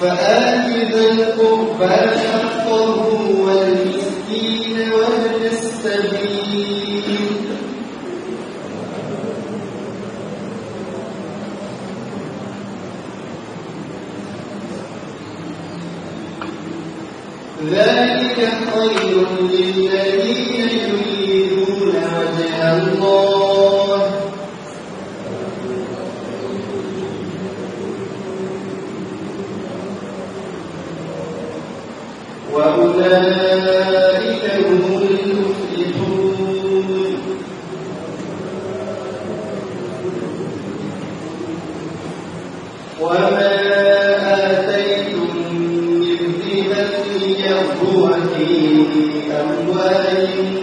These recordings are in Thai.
فآت ذا القربى حقه والمسكين وابن السبيل ذلك خير للذين يريدون وجه الله وأولئك هم المفلحون وما أموال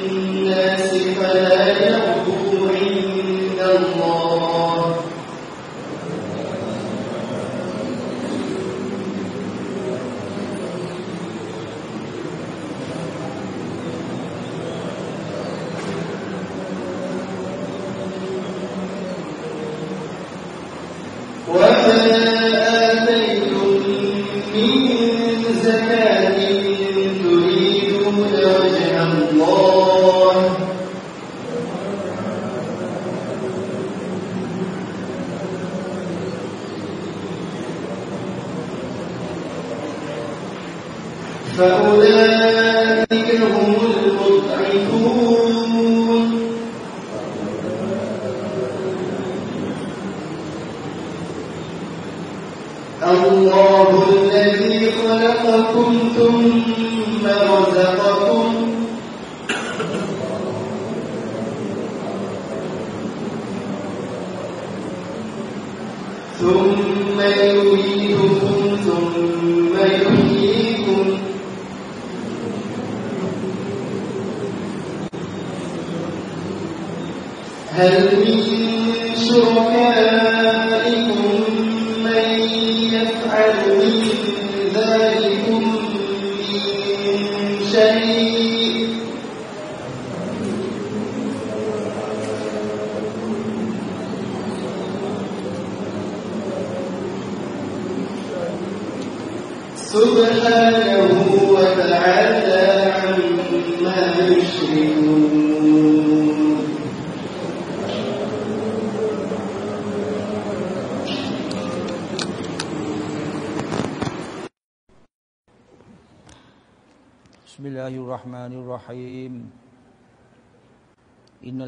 ثم يميتكم ثم يحييكم. هل من شركائكم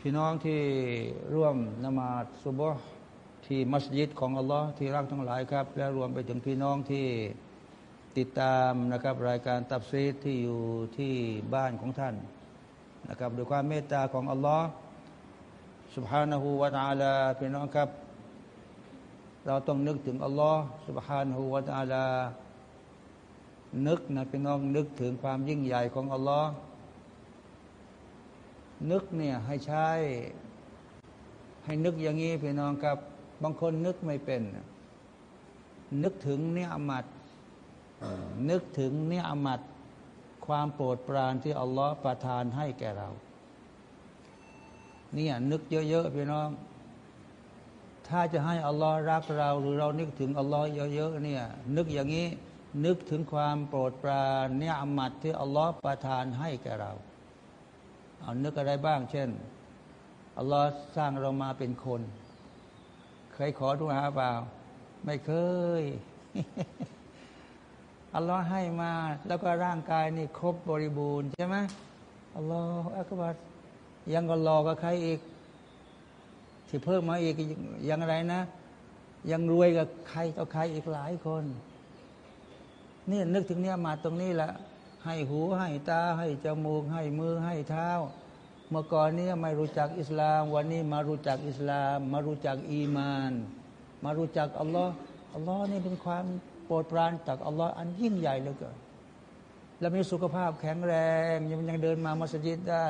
พี่น้องที่ร่วมนมาศสุบฮ์ที่มัสยิดของอัลลอฮ์ที่รักทั้งหลายครับ และรวมไปถึงพี่น้องที่ติดตามนะครับ รายการตับซีดที่อยู่ที่บ้านของท่านนะครับด้วยความเมตตาของอัลลอฮ์ سبحانه และ تعالى พี่น้องครับ เราต้องนึกถึงอัลลอฮ์ سبحانه และ تعالى นึกนะพี่น้องนึกถึงความยิ่งใหญ่ของอัลลอฮ์ นึกเนี่ยให้ใช้ ให้นึกอย่างนี้พี่น้องครับ บางคนนึกไม่เป็น นึกถึงเนี่ยอมัดนึกถึงเนี่ยอมัดความโปรดปรานที่อัลลอฮฺประทานให้แก่เราเนี่ยนึกเยอะๆพี่น้อง ถ้าจะให้อัลลอฮ์รักเราหรือเรานึกถึงอัลลอฮ์เยอะๆเนี่ย นึกอย่างนี้ นึกถึงความโปรดปรานเนี่ยอมัดที่อัลลอฮ์ประทานให้แก่เรา เอานึกอะไรบ้าง เช่นอัลลอฮ์สร้างเรามาเป็นคน เคยขอทุกอาเปล่า ไม่เคยอัลลอฮ์ให้มา แล้วก็ร่างกายนี่ครบบริบูรณ์ใช่ไหมอัลลอฮ์อักบัรยังก็รอกับใครอีก ที่เพิ่มมาอีกยังอะไรนะ ยังรวยกับใครต่อใครอีกหลายคน นี่นึกถึงเนี่ยมาตรงนี้แหละ ให้หูให้ตาให้จมูก ให้มือให้เท้า เมื่อก่อนนี้ไม่รู้จักอิสลาม วันนี้มารู้จักอิสลาม มารู้จักอีมาน มารู้จักอัลลอฮ์อัลลอฮ์นี่เป็นความโปรดปรานจากอัลลอฮ์อันยิ่งใหญ่เหลือเกินแล้วมีสุขภาพแข็งแรงยังยังเดินมามัสยิดได้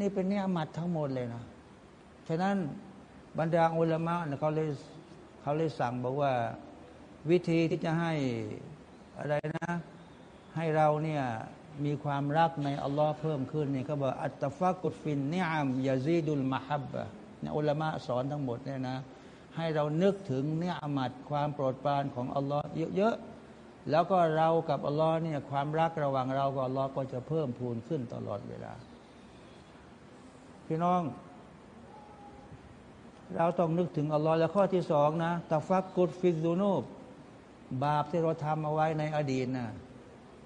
นี่เป็นเนี่ยมัดทั้งหมดเลยนะฉะนั้นบรรดาอุลามะเขาเลยเขาเลยสั่งบอกว่า วิธีที่จะให้อะไรนะ ให้เราเนี่ยมีความรักในอัลลอฮ์เพิ่มขึ้นนี่เขาบอกอัตฟักุฟินเนียมยาซีดุลมาฮับบะเนี่ยอุลามะสอนทั้งหมดเนี่ยนะให้เรานึกถึงเนี่ยอามัดความโปรดปรานของอัลลอฮ์เยอะๆแล้วก็เรากับอัลลอฮ์เนี่ยความรักระหว่างเรากับอัลลอฮ์ก็จะเพิ่มพูนขึ้นตลอดเวลา พี่น้อง เราต้องนึกถึงอัลลอฮ์แล้วข้อที่สองนะตะฟักกุดฟิซูนูบบาปที่เราทำเอาไว้ในอดีตนะ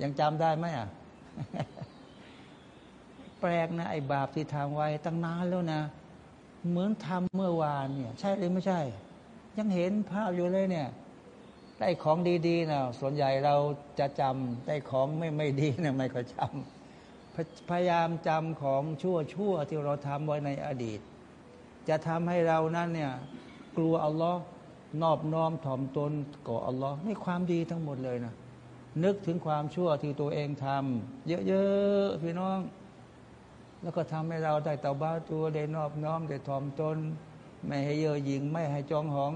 ยังจำได้ไหมอะ แปลกนะ ไอ้บาปที่ทำไว้ตั้งนานแล้วนะ เหมือนทำเมื่อวานเนี่ย ใช่หรือไม่ใช่ ยังเห็นภาพอยู่เลยเนี่ยได้ของดีๆนะส่วนใหญ่เราจะจำได้ของไม่ไม่ดีนะไม่ค่อยจำพยายามจำของชั่วชั่วที่เราทำไว้ในอดีต จะทำให้เรานั้นเนี่ยกลัวอัลลอฮ์นอบน้อมถ่อมตนก่ออัลลอฮ์นี่ความดีทั้งหมดเลยนะ นึกถึงความชั่วที่ตัวเองทำเยอะๆพี่น้อง แล้วก็ทำให้เราได้เตาบ้าตัวได้นอบน้อมได้ถ่อมตนไม่ให้เยอะยิงไม่ให้จองหอง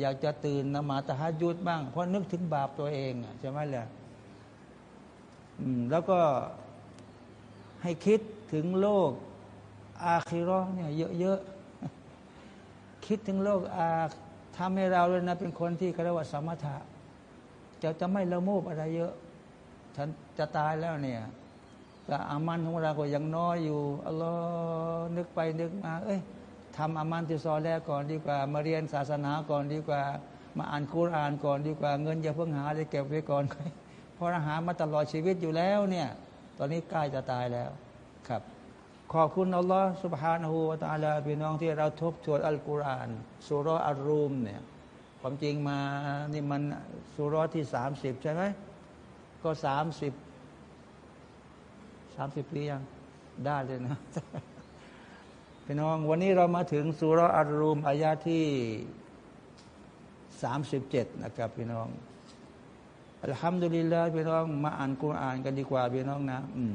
อยากจะตื่นนมาตะฮัดยุดบ้าง เพราะนึกถึงบาปตัวเองใช่ไหมล่ะแล้วก็ให้คิดถึงโลก อาคิรอเนี่ยเยอะๆคิดถึงโลกอาทำให้เราเลยนะเป็นคนที่เรียกว่าสมถะ จะจะไม่ละโมบอะไรเยอะ ฉันจะตายแล้วเนี่ยแต่อามันของเราก็ยังน้อยอยู่อัลลอฮ์นึกไปนึกมา เอ้ยทำอามันที่ซอแรกก่อนดีกว่า มาเรียนศาสนาก่อนดีกว่า มาอ่านคุรานก่อนดีกว่า เงินอย่าเพิ่งหาเลยเก็บไว้ก่อนเพราะหามาตลอดชีวิตอยู่แล้วเนี่ย ตอนนี้ใกล้จะตายแล้วครับ ขอบคุณอัลลอฮ์สุบฮานาหูวาตาลาพี่น้องที่เราทบทวนอัลกุรอานสุรอัลรูมเนี่ย ความจริงมานี่มันสุรที่สามสิบใช่ไหมก็สามสิบสามสิบปียังได้เลยนะพี่น้องวันนี้เรามาถึงสุรอัลรูมอายาที่สามสิบเจ็ดนะครับพี่น้องอัลฮัมดุลิลลาห์พี่น้อง มาอ่านกุรอานกันดีกว่าพี่น้องนะ อืม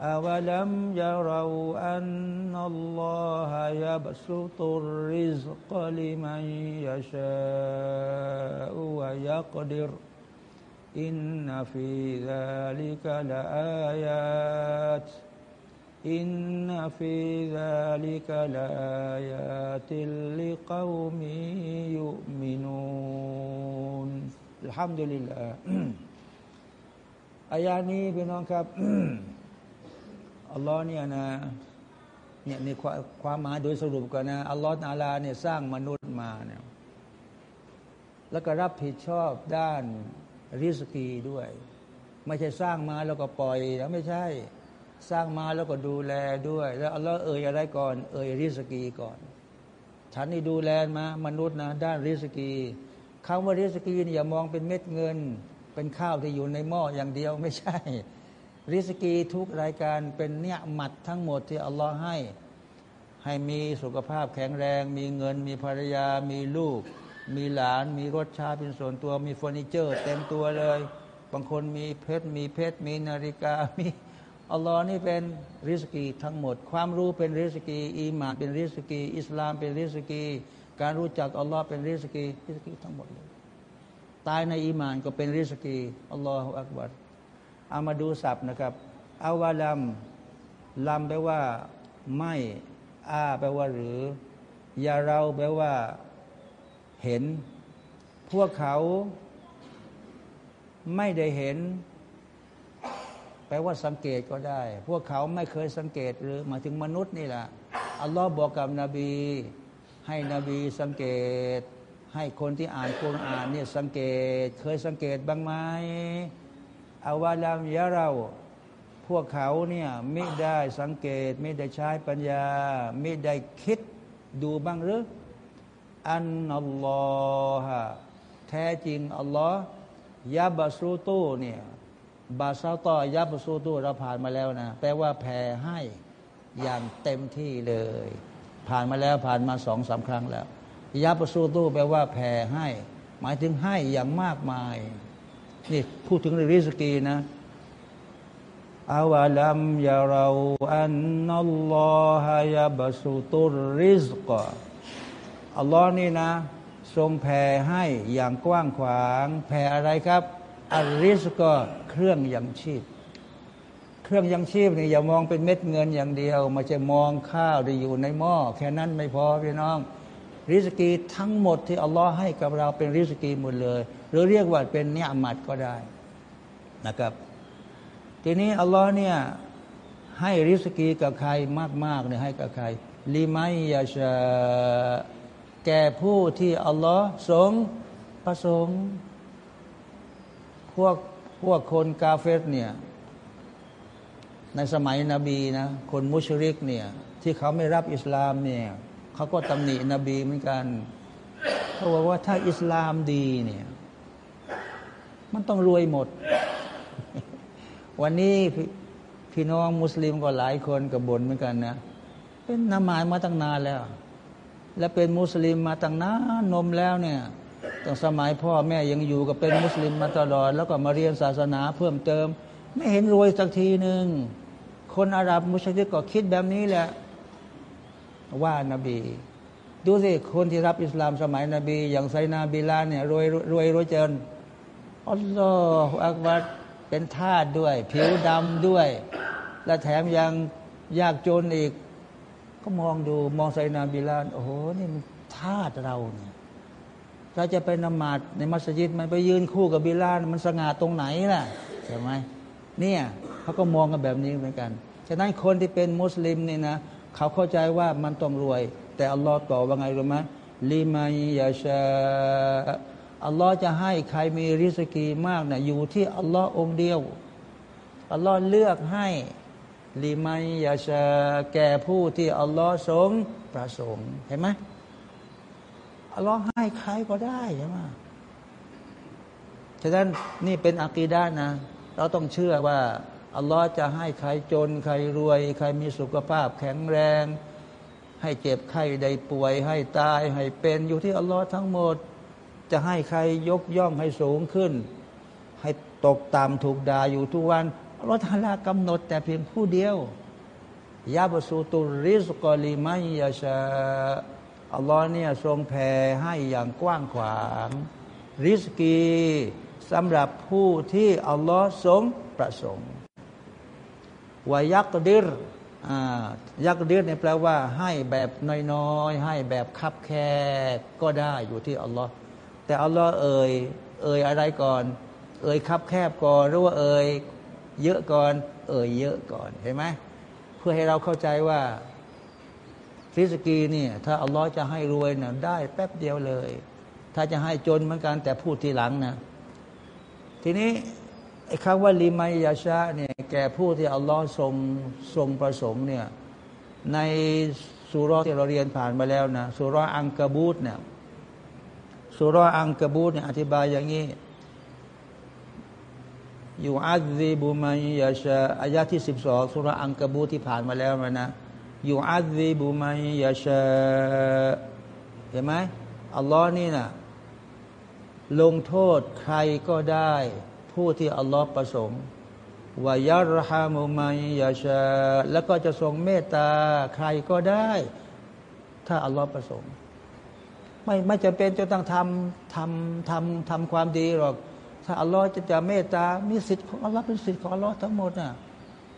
أولم يروا أن الله يبسط الرزق لمن يشاء ويقدر إن في ذلك لآيات إن في ذلك لآيات لقوم يؤمنون الحمد لله อายานี้พี่น้องครับ อัลลอฮ์เนี่ยนะเนี่ยในความหมายโดยสรุปกันนะอัลลอฮ์นาลาเนี่ยสร้างมนุษย์มาเนี่ยแล้วก็รับผิดชอบด้านริสกีด้วย ไม่ใช่สร้างมาแล้วก็ปล่อยแล้วไม่ใช่สร้างมาแล้วก็ดูแลด้วย แล้วอัลลอฮ์เอ่ยอะไรก่อน เอ่ยริสกีก่อน ฉันนี่ดูแลมามนุษย์นะด้านริสกีคำว่าริสกีนี่อย่ามองเป็นเม็ดเงิน เป็นข้าวที่อยู่ในหม้ออย่างเดียวไม่ใช่ ริสกีทุกรายการเป็นเนี่ยหมัดทั้งหมดที่อัลลอฮ์ให้ ให้มีสุขภาพแข็งแรง มีเงิน มีภรรยา มีลูก มีหลาน มีรถชาเป็นส่วนตัว มีเฟอร์นิเจอร์ เต็มตัวเลย บางคนมีเพชร มีเพชร มีนาฬิกา มีอัลลอฮ์นี่เป็นริสกีทั้งหมด ความรู้เป็นริสกี อีหมานเป็นริสกี อิสลามเป็นริสกี การรู้จักอัลลอฮ์เป็นริสกีริสกีทั้งหมดเลย ตายในอีหมานก็เป็นริสกีอัลลอฮฺอักบัร เอามาดูศัพท์นะครับอาวาลัมลัมแปลว่า ไม่อาแปลว่าหรือ ยาเราแปลว่า เห็น พวกเขาไม่ได้เห็น แปลว่าสังเกตก็ได้ พวกเขาไม่เคยสังเกตหรือมาถึงมนุษย์นี่แหละอัลลอฮ์บอกกับนบี ให้นบีสังเกต ให้คนที่อ่านคุรอ่านเนี่ยสังเกต เคยสังเกตบ้างไหม อาวาลามยะเรา พวกเขาเนี่ยไม่ได้สังเกตไม่ได้ใช้ปัญญา ไม่ได้คิดดูบ้างหรืออันอัลลอฮะแท้จริงอัลลอฮ์ยาบาสูตูเนี่ยบาซาตอยาบาสูตูเราผ่านมาแล้วนะแปลว่าแผ่ให้อย่างเต็มที่เลย ผ่านมาแล้วผ่านมาสองสาครั้งแล้วยาบาสูตูแปลว่าแผ่ให้ หมายถึงให้อย่างมากมาย นี่พูดถึงเรื่องริสกีนะอาวะลัมยาเราอันนัลลอฮยาบาสุตุริสกอัลลอฮ์นี่นะ ทรงแผ่ให้อย่างกว้างขวาง แผ่อะไรครับอาริสก็เครื่องยังชีพ เครื่องยังชีพนี่อย่ามองเป็นเม็ดเงินอย่างเดียวมาจะมองข้าวที่อยู่ในหม้อแค่นั้นไม่พอพี่น้อง ริสกีทั้งหมดที่อัลลอฮ์ให้กับเราเป็นริสกีหมดเลย หรือเรียกว่าเป็นเนื้อมัดก็ได้นะครับ ทีนี้อัลลอฮ์เนี่ยให้ริสกีกับใครมากๆเนี่ยให้กับใครลิมัยยาชาแก่ผู้ที่อัลลอฮ์ทรงประสงค์พวกพวกคนกาเฟสเนี่ยในสมัยนบีนะคนมุชริกเนี่ยที่เขาไม่รับอิสลามเนี่ยเขาก็ตำหนินบีเหมือนกันเขาบอกว่าถ้าอิสลามดีเนี่ย มันต้องรวยหมด วันนี้พพี่น้องมุสลิมก็หลายคนกับบ่นเหมือนกันนะเป็นนามายมาตั้งนานแล้ว และเป็นมุสลิมมาตั้งนานนมแล้วเนี่ยตั้งสมัยพ่อแม่ยังอยู่กับเป็นมุสลิมมาตลอด แล้วก็มาเรียนศาสนาเพิ่มเติม ไม่เห็นรวยสักทีหนึ่งคนอาหรับมุชลิมก็คิดแบบนี้แหละ ว่านาบี ดูสิคนที่รับอิสลามสมัยนบี อย่างไซนาบิลาเนี่ยรวยรวยรวยเจน อัลลอฮฺอักบัรเป็นทาสด้วย ผิวดำด้วย และแถมยังยากจนอีก ก็มองดูมองไซนาบิลานโอ้โหนี่มันทาสเราเนี่ยเราจะไปนมาดในมัสยิดมันไปยืนคู่กับบิลานมันสง่าตรงไหนล่ะใช่ไหมเนี่ยเขาก็มองกันแบบนี้เหมือนกันฉะนั้นคนที่เป็นมุสลิมนี่นะเขาเข้าใจว่ามันต้องรวย แต่อัลลอฮ์ตอบว่าไงรู้ไหมลิมายยาชา อัลลอฮ์จะให้ใครมีริสกีมากนะอยู่ที่อัลลอฮ์องเดียว อัลลอฮ์เลือกให้ลิมัยยาชาแก่ผู้ที่อัลลอฮ์ทรงประสงค์เห็นไหมอัลลอฮ์ให้ใครก็ได้ใช่ไหมฉะนั้นนี่เป็นอักีดานะ เราต้องเชื่อว่าอัลลอฮ์จะให้ใครจน ใครรวย ใครมีสุขภาพแข็งแรง ให้เจ็บไข้ได้ป่วย ให้ตาย ให้เป็นอยู่ที่อัลลอฮ์ทั้งหมด จะให้ใครยกย่องให้สูงขึ้น ให้ตกต่ำถูกด่าอยู่ทุกวันอัลลอฮ์ทาลากำหนดแต่เพียงผู้เดียวยาบสูตุริสกอลิมัยยาชาอัลลอฮ์เนี่ยทรงแผ่ให้อย่างกว้างขวาง ริสกีสำหรับผู้ที่อัลลอฮ์ทรงประสงค์วายักดิรยักดิรเนี่ยแปลว่า ให้แบบน้อยๆ ให้แบบคับแคบก็ได้อยู่ที่อัลลอฮ์ แต่อัลลอฮ์เอ่ยเอ่ยอะไรก่อน เอ่ยคับแคบก่อนหรือว่าเอ่ยเยอะก่อน เอ่ยเยอะก่อนเห็นไหมเพื่อให้เราเข้าใจว่าริสกีเนี่ยถ้าอัลลอฮ์จะให้รวยเนี่ยได้แป๊บเดียวเลย ถ้าจะให้จนเหมือนกันแต่พูดทีหลังนะ ทีนี้ไอ้คำว่าลิมายาชาเนี่ยแก่ผู้ที่อัลลอฮ์ทรงทรงประสงค์เนี่ยในสุรที่เราเรียนผ่านมาแล้วนะสุรอังกบูตเนี่ย สุรอังกบูตเนี่ยอธิบายอย่างนี้อยู่อัลซิบุมัยยาชาอายะที่สิบสองสุรอังกบูที่ผ่านมาแล้วนะอยู่อัลซิบุมัยยาชาเห็นไหมอัลลอฮ์นี่นะลงโทษใครก็ได้ ผู้ที่อัลลอฮ์ประสงค์วายารฮามุมัยยาชาแล้วก็จะทรงเมตตาใครก็ได้ ถ้าอัลลอฮ์ประสงค์ ไม่ไม่จำเป็นจะต้องทำทำทำทำความดีหรอก ถ้าอัลลอฮ์จะจะเมตตา มีสิทธิ์ของอัลลอฮ์เป็นสิทธิ์ของอัลลอฮ์ทั้งหมดนะ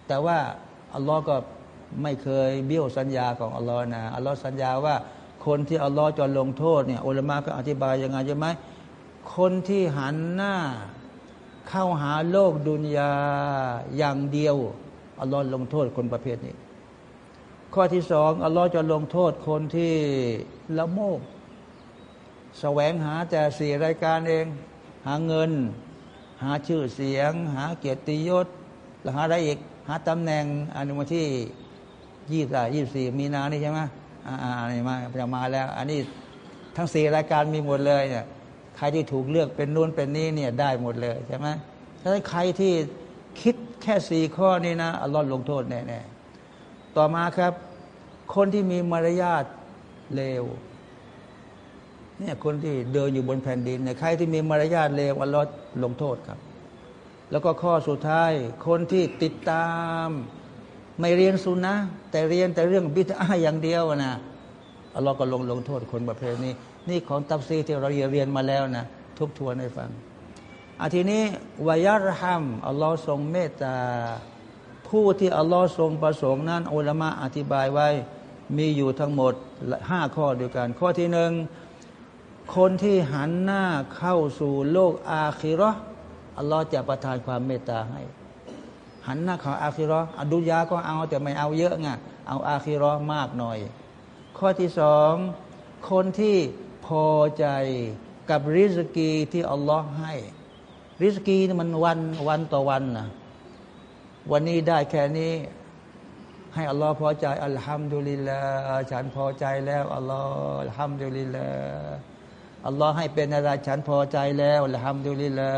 แต่ว่าอัลลอฮ์ก็ไม่เคยเบี้ยวสัญญาของอัลลอฮ์นะอัลลอฮ์สัญญาว่าคนที่อัลลอฮ์จะลงโทษเนี่ยอุลามะก็อธิบายยังไงใช่ไหมคนที่หันหน้าเข้าหาโลกดุนยาอย่างเดียวอัลลอฮ์ลงโทษคนประเภทนี้ ข้อที่สองอัลลอฮ์จะลงโทษคนที่ละโมบ แสวงหาแต่สี่รายการเอง หาเงิน หาชื่อเสียง หาเกียรติยศแล้วหาอะไรอีกหาตำแหน่งอันวันที่ยี่สิบยี่สี่มีนานี่ใช่ไหมอ่านี่มาจะมาแล้ว อันนี้ทั้งสี่รายการมีหมดเลยเนี่ยใครที่ถูกเลือกเป็นนู่นเป็นนี่เนี่ยได้หมดเลยใช่ไหมถ้าใครที่คิดแค่สี่ข้อนี้นะอัลลอฮ์ลงโทษแน่ๆต่อมาครับ คนที่มีมารยาทเลว เนี่ยคนที่เดินอยู่บนแผ่นดินเนี่ยใครที่มีมารยาทเลวอัลลอฮ์ลงโทษครับ แล้วก็ข้อสุดท้ายคนที่ติดตาม ไม่เรียนสุนนะแต่เรียนแต่เรื่องบิดาอย่างเดียวนะอัลลอฮ์ก็ลงลงโทษคนประเภทนี้ นี่ของตับซีที่เราเรียนมาแล้วนะทบทวนให้ฟังอาทีนี้วายารฮัมอัลลอฮ์ทรงเมตตา ผู้ที่อัลลอฮ์ทรงประสงค์นั้นอัลมะอธิบายไว้มีอยู่ทั้งหมดห้าข้อเดียวกัน ข้อที่หนึ่ง คนที่หันหน้าเข้าสู่โลกอาคิรออัลลอฮ์จะประทานความเมตตาให้ หันหน้าเข้าอาคิรออดุยาก็เอาแต่ไม่เอาเยอะไงเอาอาคิรอมากหน่อย ข้อที่สองคนที่พอใจกับริสกีที่อัลลอฮ์ให้ ริสกีมันวันวันต่อวันนะวันนี้ได้แค่นี้ ให้อัลลอฮ์พอใจอัลฮัมดุลิลลาฉันพอใจแล้วอัลลอฮ์อัลฮัมดุลิลลา อัลลอฮ์ให้เป็นอะไรฉันพอใจแล้วละฮัมดุลิลละ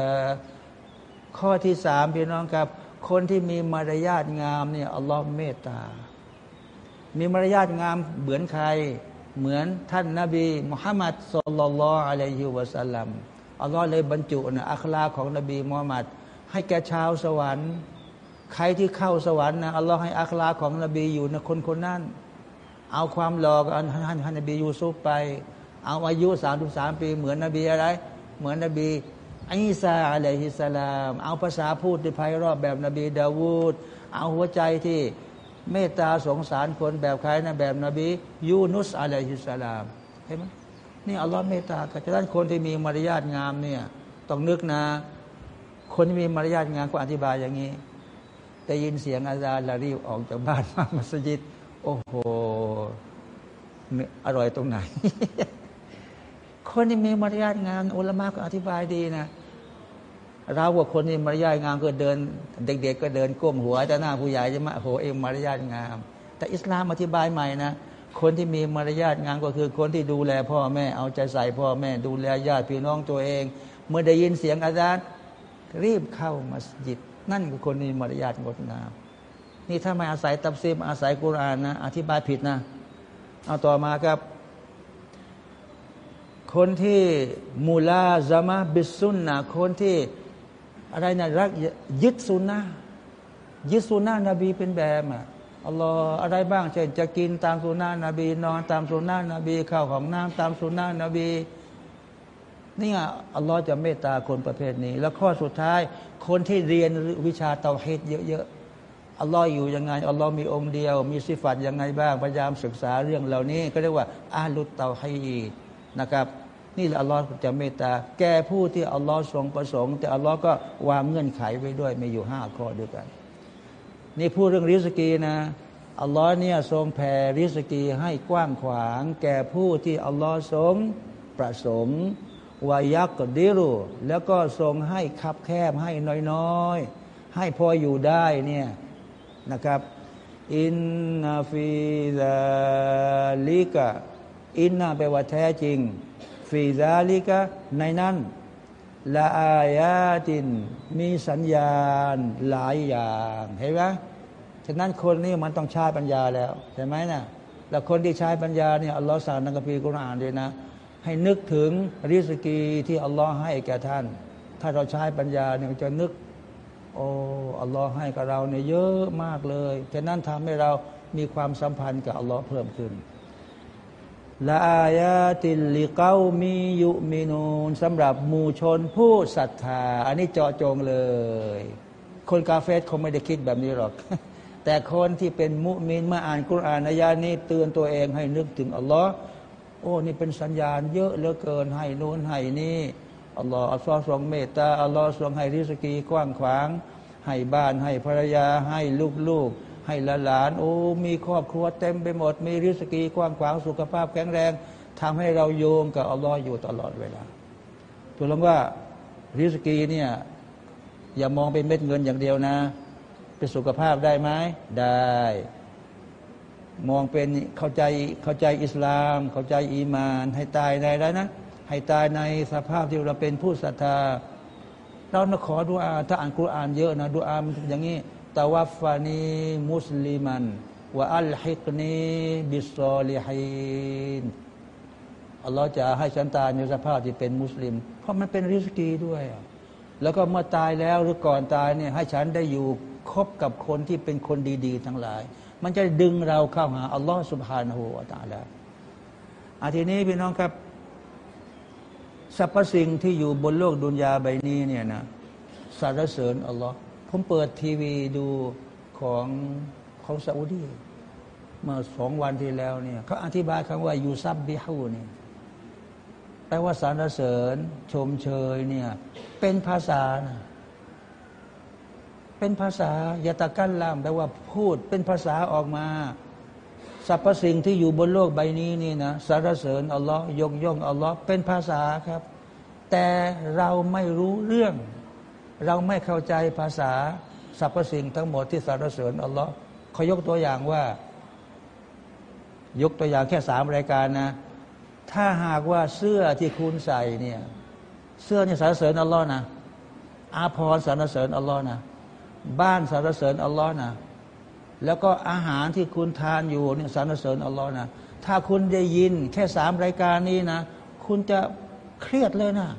ข้อที่สามพี่น้องครับ คนที่มีมารยาทงามเนี่ยอัลลอฮ์เมตตา มีมารยาทงามเหมือนใคร เหมือนท่านนาบีมุฮัมมัดสุลลัลลอฮอะลัยฮิวะสัลลัมอัลลอฮ์เลยบรรจุนะอัคลาของนบีมุฮัมมัดให้แก่ชาวสวรรค์ ใครที่เข้าสวรรค์นะอัลลอฮ์ให้อัคลาของนบีอยู่ในคนคนนั้น เอาความหลอกอันท่านนบียูซุฟไป เอาอายุสามสิบสามปี เหมือนนบีอะไร เหมือนนบีอิสาอะลัยฮิสลาม เอาภาษาพูดที่ไพเราะแบบนบีดาวูดเอาหัวใจที่เมตตาสงสารคนแบบใครนะแบบนบียูนุสอะลัยฮิสลามเห็นไหมนี่อัลลอฮ์เมตตากับฉะนั้นคนที่มีมารยาทงามเนี่ยต้องนึกนะ คนที่มีมารยาทงามก็อธิบายอย่างนี้แต่ยินเสียงอาจารย์ลารีบออกจากบ้านมามัสยิด โอ้โหอร่อยตรงไหน คนที่มีมารยาทงามอุลมะก็อธิบายดีนะเราว่าคนที่มารยาทงามก็เดิน เด็ก ๆ ก็เดินก้มหัวแต่หน้าผู้ใหญ่จะมาโหเองมารยาทงาม แต่อิสลามอธิบายใหม่นะคนที่มีมารยาทงามก็คือคนที่ดูแลพ่อแม่เอาใจใส่พ่อแม่ ดูแลญาติพี่น้องตัวเอง เมื่อได้ยินเสียงอาจารย์รีบเข้ามาจิตนั่นคือคนมีมารยาทงดงาม นี่ถ้าไม่อาศัยตับซีมอาศัยกุรานนะ อธิบายผิดนะ เอาต่อมาครับ คนที่มูลาซามะบิสุนนะคนที่อะไรนะรักยึดสุนนะยึดสุนนะนบีเป็นแบบอะอัลลอฮ์อะไรบ้างเช่นจะกินตามสุนนะนบีนอนตามสุนนะนบีข้าวของน้ำตามสุนนะนบีนี่ไงอัลลอฮ์จะเมตตาคนประเภทนี้ แล้วข้อสุดท้ายคนที่เรียนวิชาเตาเฮดเยอะๆอัลลอฮ์อยู่ยังไงอัลลอฮ์มีองค์เดียว มีสิฟัตยังไงบ้างพยายามศึกษาเรื่องเหล่านี้ ก็เรียกว่าอาลุตเตาฮี นะครับ นี่แหละอัลลอฮ์จะเมตตา แก่ผู้ที่อัลลอฮ์ทรงประสงค์ แต่อัลลอฮ์ก็วางเงื่อนไขไว้ด้วยมีอยู่ห้าข้อด้วยกัน นี่พูดเรื่องริสกีนะอัลลอฮ์เนี่ยทรงแผ่ริสกีให้กว้างขวาง แก่ผู้ที่อัลลอฮ์ทรงประสงค์ ويقدر แล้วก็ทรงให้คับแคบให้น้อยๆ ให้พออยู่ได้เนี่ยนะครับ إن في ذلك إن แปลว่าแท้จริง في ذلك ในนั้น لآيات มีสัญญาณหลายอย่างเห็นไหมฉะนั้นคนนี้มันต้องใช้ปัญญาแล้วใช่ไหมนะแล้วคนที่ใช้ปัญญาเนี่ยอัลลอฮ์สั่งนกัมภีกุรอานเลยนะ ให้นึกถึงริสกีที่อัลลอฮ์ให้แก่ท่าน ถ้าเราใช้ปัญญาเนี่ยจะนึก โอ้อัลลอฮ์ให้กับเราเนี่ยเยอะมากเลยฉะนั้นทำให้เรามีความสัมพันธ์กับอัลลอฮ์เพิ่มขึ้น ละอายาติลลิเกามียุมินูนสำหรับหมู่ชนผู้ศรัทธา อันนี้เจาะจงเลย คนกาเฟสคงไม่ได้คิดแบบนี้หรอก แต่คนที่เป็นมุมินมาอ่านกุรอานอายานี้เตือนตัวเองให้นึกถึงอัลลอฮ์โอ้ นี่เป็นสัญญาณเยอะเหลือเกินให้นู้นให้นี่อัลลอฮ์อัลลอฮ์ทรงเมตตาอัลลอฮ์ทรงให้ริสกีกว้างขวาง ให้บ้านให้ภรรยาให้ลูกๆ ให้หลานโอ้มีครอบครัวเต็มไปหมด มีริสกีกว้างขวางสุขภาพแข็งแรงทำให้เราโยงกับอัลลอฮ์อยู่ตลอดเวลาตัวลงว่าริสกีเนี่ยอย่ามองเป็นเม็ดเงินอย่างเดียวนะ เป็นสุขภาพได้ไหมได้ มองเป็นเข้าใจเข้าใจอิสลาม เข้าใจอีมาน ให้ตายในแล้วนะ ให้ตายในสภาพที่เราเป็นผู้ศรัทธาเราขอดุอาถ้าอ่านกุรานเยอะนะดุอามันอย่างนี้ ตวัฟานีมุสลิมันว่าอัลฮิกนีบิสซอลิฮินอัลลอฮ์จะให้ฉันตายในสภาพที่เป็นมุสลิม เพราะมันเป็นริสกีด้วย แล้วก็เมื่อตายแล้วหรือก่อนตายเนี่ยให้ฉันได้อยู่คบกับคนที่เป็นคนดี ๆ ทั้งหลาย มันจะดึงเราเข้าหาอัลลอฮ์สุบฮานาหูอัตาลาอาทีนี้พี่น้องครับสรรพสิ่งที่อยู่บนโลกดุนยาใบนี้เนี่ยนะสรรเสริญอัลลอฮ์ ผมเปิดทีวีดูของของซาอุดีเมื่อสองวันที่แล้วเนี่ยเขาอธิบายคำว่ายูซับบิฮูเนี่ยแปลว่าสรรเสริญ ชมเชยเนี่ยเป็นภาษานะเป็นภาษายาตะกั้นลามแปลว่าพูดเป็นภาษาออกมาสรรพสิ่งที่อยู่บนโลกใบนี้นี่นะสรรเสริญอัลลอฮ์ยกย่องอัลลอฮ์เป็นภาษาครับ แต่เราไม่รู้เรื่อง เราไม่เข้าใจภาษาสรรพสิ่งทั้งหมดที่สรรเสริญอัลลอฮ์เขายกตัวอย่างว่า ยกตัวอย่างแค่สามรายการนะ ถ้าหากว่าเสื้อที่คุณใส่เนี่ย เสื้อเนี่ยสรรเสริญอัลลอฮ์นะอาภรณ์สรรเสริญอัลลอฮ์นะบ้านสรรเสริญอัลลอฮ์นะแล้วก็อาหารที่คุณทานอยู่เนี่ยสรรเสริญอัลลอฮ์นะถ้าคุณได้ยินแค่สามรายการนี้นะ คุณจะเครียดเลยนะ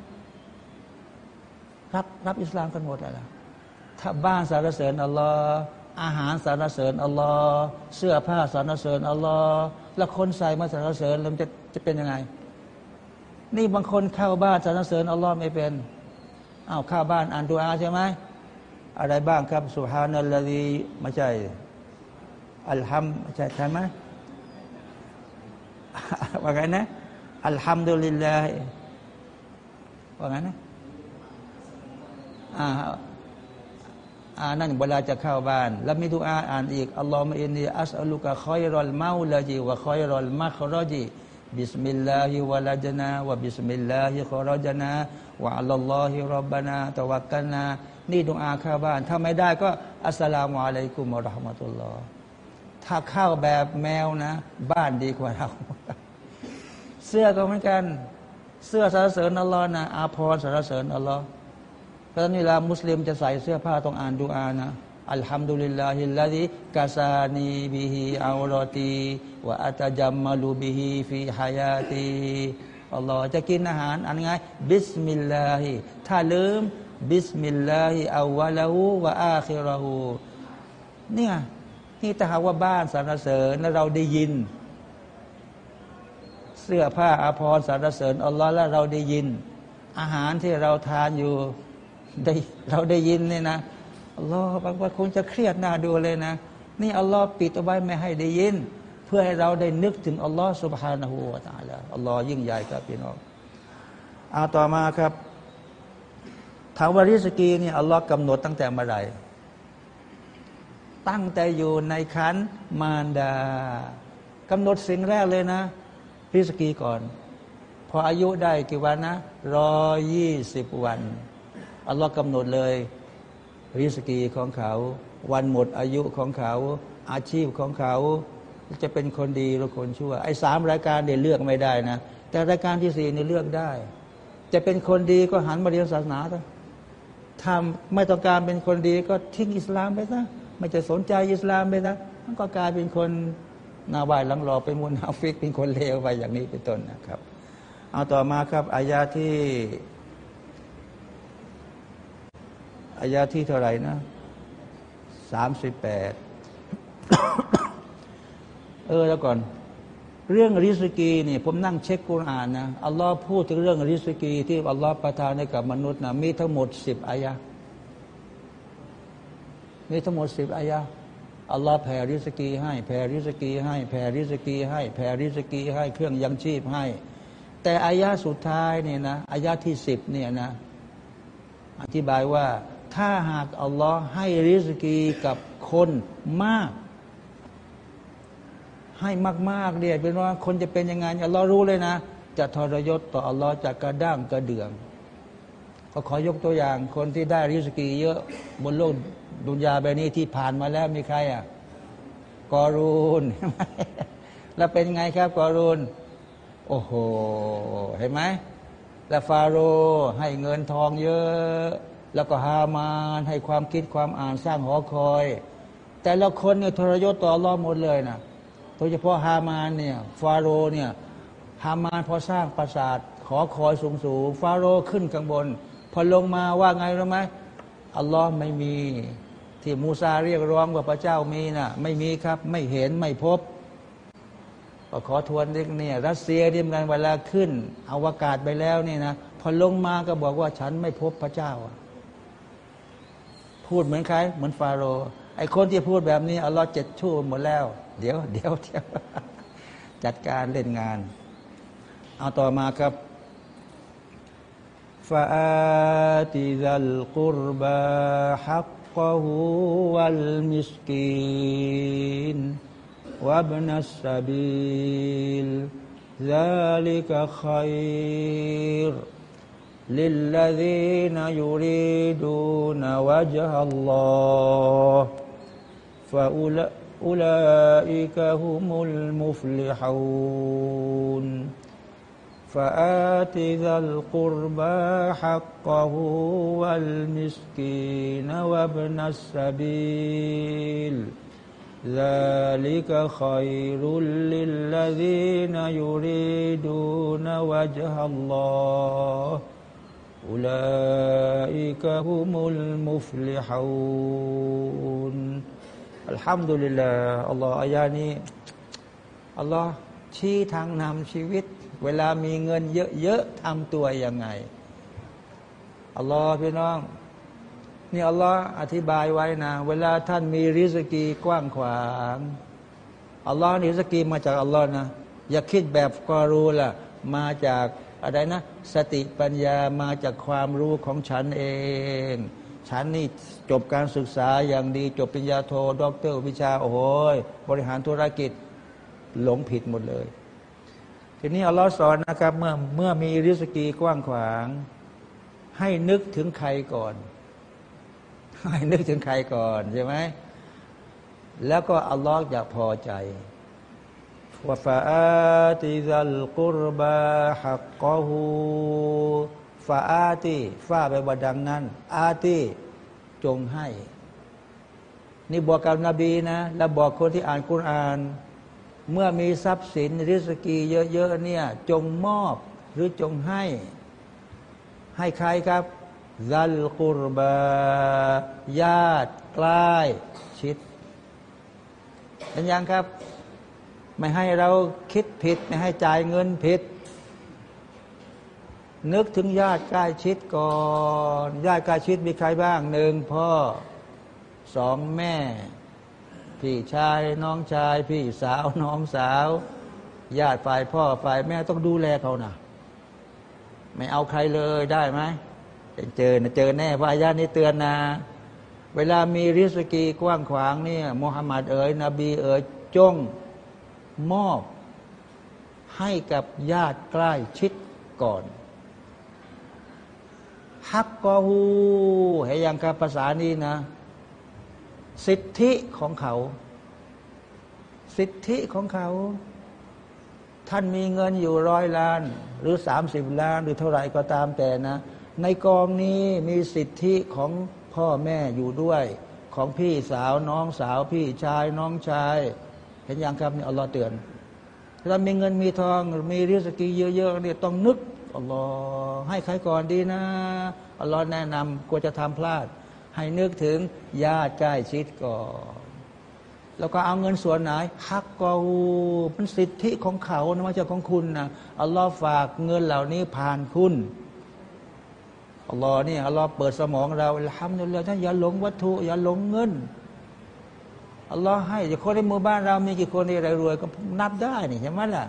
รับรับอิสลามกันหมดแล้วถ้าบ้านสรรเสริญอัลลอฮ์อาหารสรรเสริญอัลลอฮ์เสื้อผ้าสรรเสริญอัลลอฮ์แล้วคนใส่มาสรรเสริญแล้วจะจะเป็นยังไง นี่บางคนเข้าบ้านสรรเสริญอัลลอฮ์ไม่เป็นอ้าวเข้าบ้านอ่านดูอาใช่ไหมอะไรบ้างครับสุฮานัลลดีไม่ใช่อัลฮัมใช่ใช่ไหมว่าไงนะอัลฮัมดุลิลลาห์ว่าไงนะ อ่าอ่านั่นเวลาจะเข้าบ้าน แล้วมีทุอาอ่านอีกอัลลอฮฺมะอินนีอัสอลุกะคอยรอลมาลาจีวะคอยรอลมัครจีบิสมิลลาฮิวะลาจนาวะบิสมิลลาฮิคอรจนาวะอัลลอฮิรับบานาตะวักกันนานี่ดวงอาเข้าบ้าน ถ้าไม่ได้ก็ السلام عليكم ورحمة الله ถ้าเข้าแบบแมวนะ บ้านดีกว่าเรา เสื้อก็เหมือนกัน เสื้อสรรเสริญอัลลอฮ์นะอาภรสรรเสริญอัลลอฮ์ ราะนี่ละมุสลิมจะใส่เสื้อผ้าต้องอ่านดูอานะอัลฮัมดุลิลลาฮิลลาฮิกาซานีบิฮิอัลรอตีวะอัตจัมมาลูบิฮิฟิฮายาตีอัลลอฮ์จะกินอาหารอันไงบิสมิลลาฮิถ้าลืมบิสมิลลาฮิอาวะลาหูวะอาคิรหูเนี่ยนี่ถ้าหากว่าบ้านสรรเสริญแล้วเราได้ยิน เสื้อผ้าอาภรณ์สรรเสริญอัลลอฮ์แล้วเราได้ยิน อาหารที่เราทานอยู่ ได้เราได้ยินเนี่ยนะอัลลอฮ์บางวันคงจะเครียดหน้าดูเลยนะ นี่อัลลอฮ์ปิดเอาไว้ไม่ให้ได้ยิน เพื่อให้เราได้นึกถึงอัลลอฮ์สุบฮานาหูวาตาละอัลลอฮ์ยิ่งใหญ่ครับพี่น้องเอาต่อมาครับถามว่าริสกีนี่อัลลอฮ์กำหนดตั้งแต่เมื่อไหร่ตั้งแต่อยู่ในคันมารดากำหนดสิ่งแรกเลยนะ ริสกีก่อน พออายุได้กี่วันนะรอยี่สิบวัน อัลลอฮ์กำหนดเลย ริสกีของเขา วันหมดอายุของเขา อาชีพของเขา จะเป็นคนดีหรือคนชั่ว ไอ้สามรายการเดี๋ยเลือกไม่ได้นะ แต่รายการที่สี่เนี่ยเลือกได้ จะเป็นคนดีก็หันมาเรียนศาสนาเถอะทำไม่ต้องการเป็นคนดีก็ทิ้งอิสลามไปซะไม่จะสนใจอิสลามไปซะมันก็กลายเป็นคนนาบายหลังหลอกเป็นมุนาฟิกเป็นคนเลวไปอย่างนี้เป็นต้นนะครับ เอาต่อมาครับอายาที่ อายาที่เท่าไหร่นะสามสิบแปดเออแล้วก่อน เรื่องริสกีเนี่ยผมนั่งเช็คกุรอานนะอัลลอฮ์พูดถึงเรื่องริสกี ที่อัลลอฮ์ประทานให้กับมนุษย์นะมีทั้งหมดสิบอายะมีทั้งหมดสิบอายะอัลลอฮ์แผ่ริสกีให้ แผ่ริสกีให้ แผ่ริสกีให้ แผ่ริสกีให้ เครื่องยังชีพให้ แต่อายะสุดท้ายเนี่ยนะอายะที่สิบเนี่ยนะ อธิบายว่า ถ้าหากอัลลอฮ์ให้ริสกีกับคนมาก ให้มากๆเนี่ยเป็นว่าคนจะเป็นยังไงอัลลอฮ์รู้เลยนะ จะทรยศต่ออัลลอฮ์จะกระด้างกระเดื่องก็ขอยกตัวอย่างคนที่ได้ริสกีเยอะบนโลกดุนยาแบบนี้ที่ผ่านมาแล้วมีใครอะกอรูนแล้วเป็นไงครับกอรูนโอ้โห เห็นไหมแล้วฟาโรให้เงินทองเยอะ แล้วก็ฮามานให้ความคิดความอ่านสร้างหอคอย แต่ละคนเนี่ยทรยศต่อรอบหมดเลยนะโดยเฉพาะฮามานเนี่ยฟาโรเนี่ยฮามานพอสร้างปราสาทขอคอยสูงสูงฟาโรขึ้นข้างบน พอลงมาว่าไงรู้ไหมอัลลอฮ์ไม่มี ที่มูซาเรียกร้องว่าพระเจ้ามีนะ่ะไม่มีครับไม่เห็นไม่พบก็ขอทวนเล็กเนี่ยรัสเซียเรียมกันเวลาขึ้นอวกาศไปแล้วนี่นะพอลงมาก็บอกว่าฉันไม่พบพระเจ้า พูดเหมือนใคร เหมือนฟาโรห์ไอคนที่พูดแบบนี้อัลลอฮ์เจ็ดชั่วหมดแล้ว เดี๋ยวเดี๋ยวเดี๋ยวจัดการเล่นงาน เอาต่อมาครับฟาติซัลกุรบาฮักกะฮูวัลมิสกีนวับนัสซาบิล ذلك خير للذين يريدون وجه الله. فأولئك هم المفلحون. فآت ذا القربى حقه والمسكين وابن السبيل. ذلك خير للذين يريدون وجه الله. أولئك هم المفلحون الحمد لله อัลลอฮ์อายานี้อัลลอฮ์ชี้ทางนำชีวิต เวลามีเงินเยอะๆทำตัวยังไงอัลลอฮ์พี่น้อง นี่อัลลอฮ์อธิบายไว้นะ เวลาท่านมีริสกีกว้างขวางอัลลอฮ์นี่ริสกีมาจากอัลลอฮ์นะ อย่าคิดแบบกอรูล่ะมาจาก อะไรนะ สติปัญญามาจากความรู้ของฉันเอง ฉันนี่จบการศึกษาอย่างดี จบปริญญาโทด็อกเตอร์วิชา โอ้โหบริหารธุรกิจหลงผิดหมดเลย ทีนี้อัลลอฮ์สอนนะครับ เมื่อเมื่อมีริสกีกว้างขวาง ให้นึกถึงใครก่อน ให้นึกถึงใครก่อนใช่ไหมแล้วก็อัลลอฮ์จะพอใจ วฟาอาติซัลกุรบาฮักกอฮูฟาอาติฟาไปบดังนั้น อาติจงให้ นี่บอกกับนบีนะ แล้วบอกคนที่อ่านกุรอาน เมื่อมีทรัพย์สินริสกีเยอะๆเนี่ย จงมอบหรือจงให้ ให้ใครครับซัลกุรบาญาติใกล้ชิดเป็นยังครับ ไม่ให้เราคิดผิด ไม่ให้จ่ายเงินผิด นึกถึงญาติใกล้ชิดก่อนญาติใกล้ชิดมีใครบ้างหนึ่งพ่อสองแม่ พี่ชายน้องชาย พี่สาวน้องสาว ญาติฝ่ายพ่อฝ่ายแม่ต้องดูแลเขานะไม่เอาใครเลยได้ไหมเจอเจอแน่พระญาตินี่เตือนนะเวลามีริสกีกว้างขวางเนี่ยมุฮัมมัดเอ๋ยนบีเอ๋ยจง มอบให้กับญาติใกล้ชิดก่อนฮักกอฮูให้ยังกับภาษานี้นะ สิทธิของเขา สิทธิของเขา ท่านมีเงินอยู่ร้อยล้าน หรือสามสิบล้าน หรือเท่าไหร่ก็ตามแต่นะ ในกองนี้มีสิทธิของพ่อแม่อยู่ด้วย ของพี่สาวน้องสาวพี่ชายน้องชาย เห็นอยังครับนี่อัลลอฮ์เตือนถ้ามีเงินมีทองมีริสกีเยอะๆเนี่ยต้องนึกอัลลอฮ์ให้ใครก่อนดีนะอัลลอฮ์แนะนำกลัวจะทำพลาด ให้นึกถึงญาติใกล้ชิดก่อนแล้วก็เอาเงินส่วนไหนฮักกอูเป็นสิทธิของเขานะไม่ใช่ของคุณนะอัลลอฮ์ฝากเงินเหล่านี้ผ่านคุณอัลลอฮ์นี่อัลลอฮ์เปิดสมองเราทำนี่เลยท่านอย่าหลงวัตถุ อย่าหลงเงิน อัลลอฮ์ให้อย่าคนในหมู่บ้านเรามีกี่คนที่รวยก็นับได้นี่ใช่ไหมล่ะ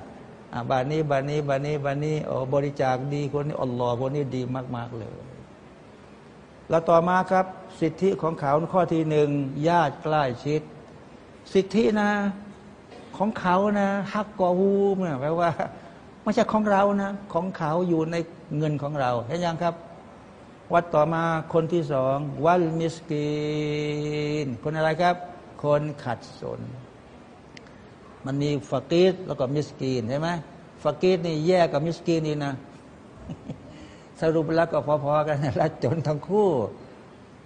อ่าบ้านนี้บ้านนี้บ้านนี้บ้านนี้โอ้บริจาคดีคนนี้อัลลอฮ์คนนี้ดีมาก ๆ เลย แล้วต่อมาครับ สิทธิของเขาข้อที่หนึ่งญาติใกล้ชิด สิทธินะ ของเขานะฮักกอฮูเนี่ยแปลว่าไม่ใช่ของเรานะ ของเขาอยู่ในเงินของเราเห็นยังครับ วัดต่อมาคนที่สองวัลมิสกีนคนอะไรครับ คนขัดสน มันมีฟักีดแล้วก็มิสกีนใช่ไหมฟักีดนี่แยกกับมิสกีนนี่นะ สรุปแล้วก็พอๆกันละจนทั้งคู่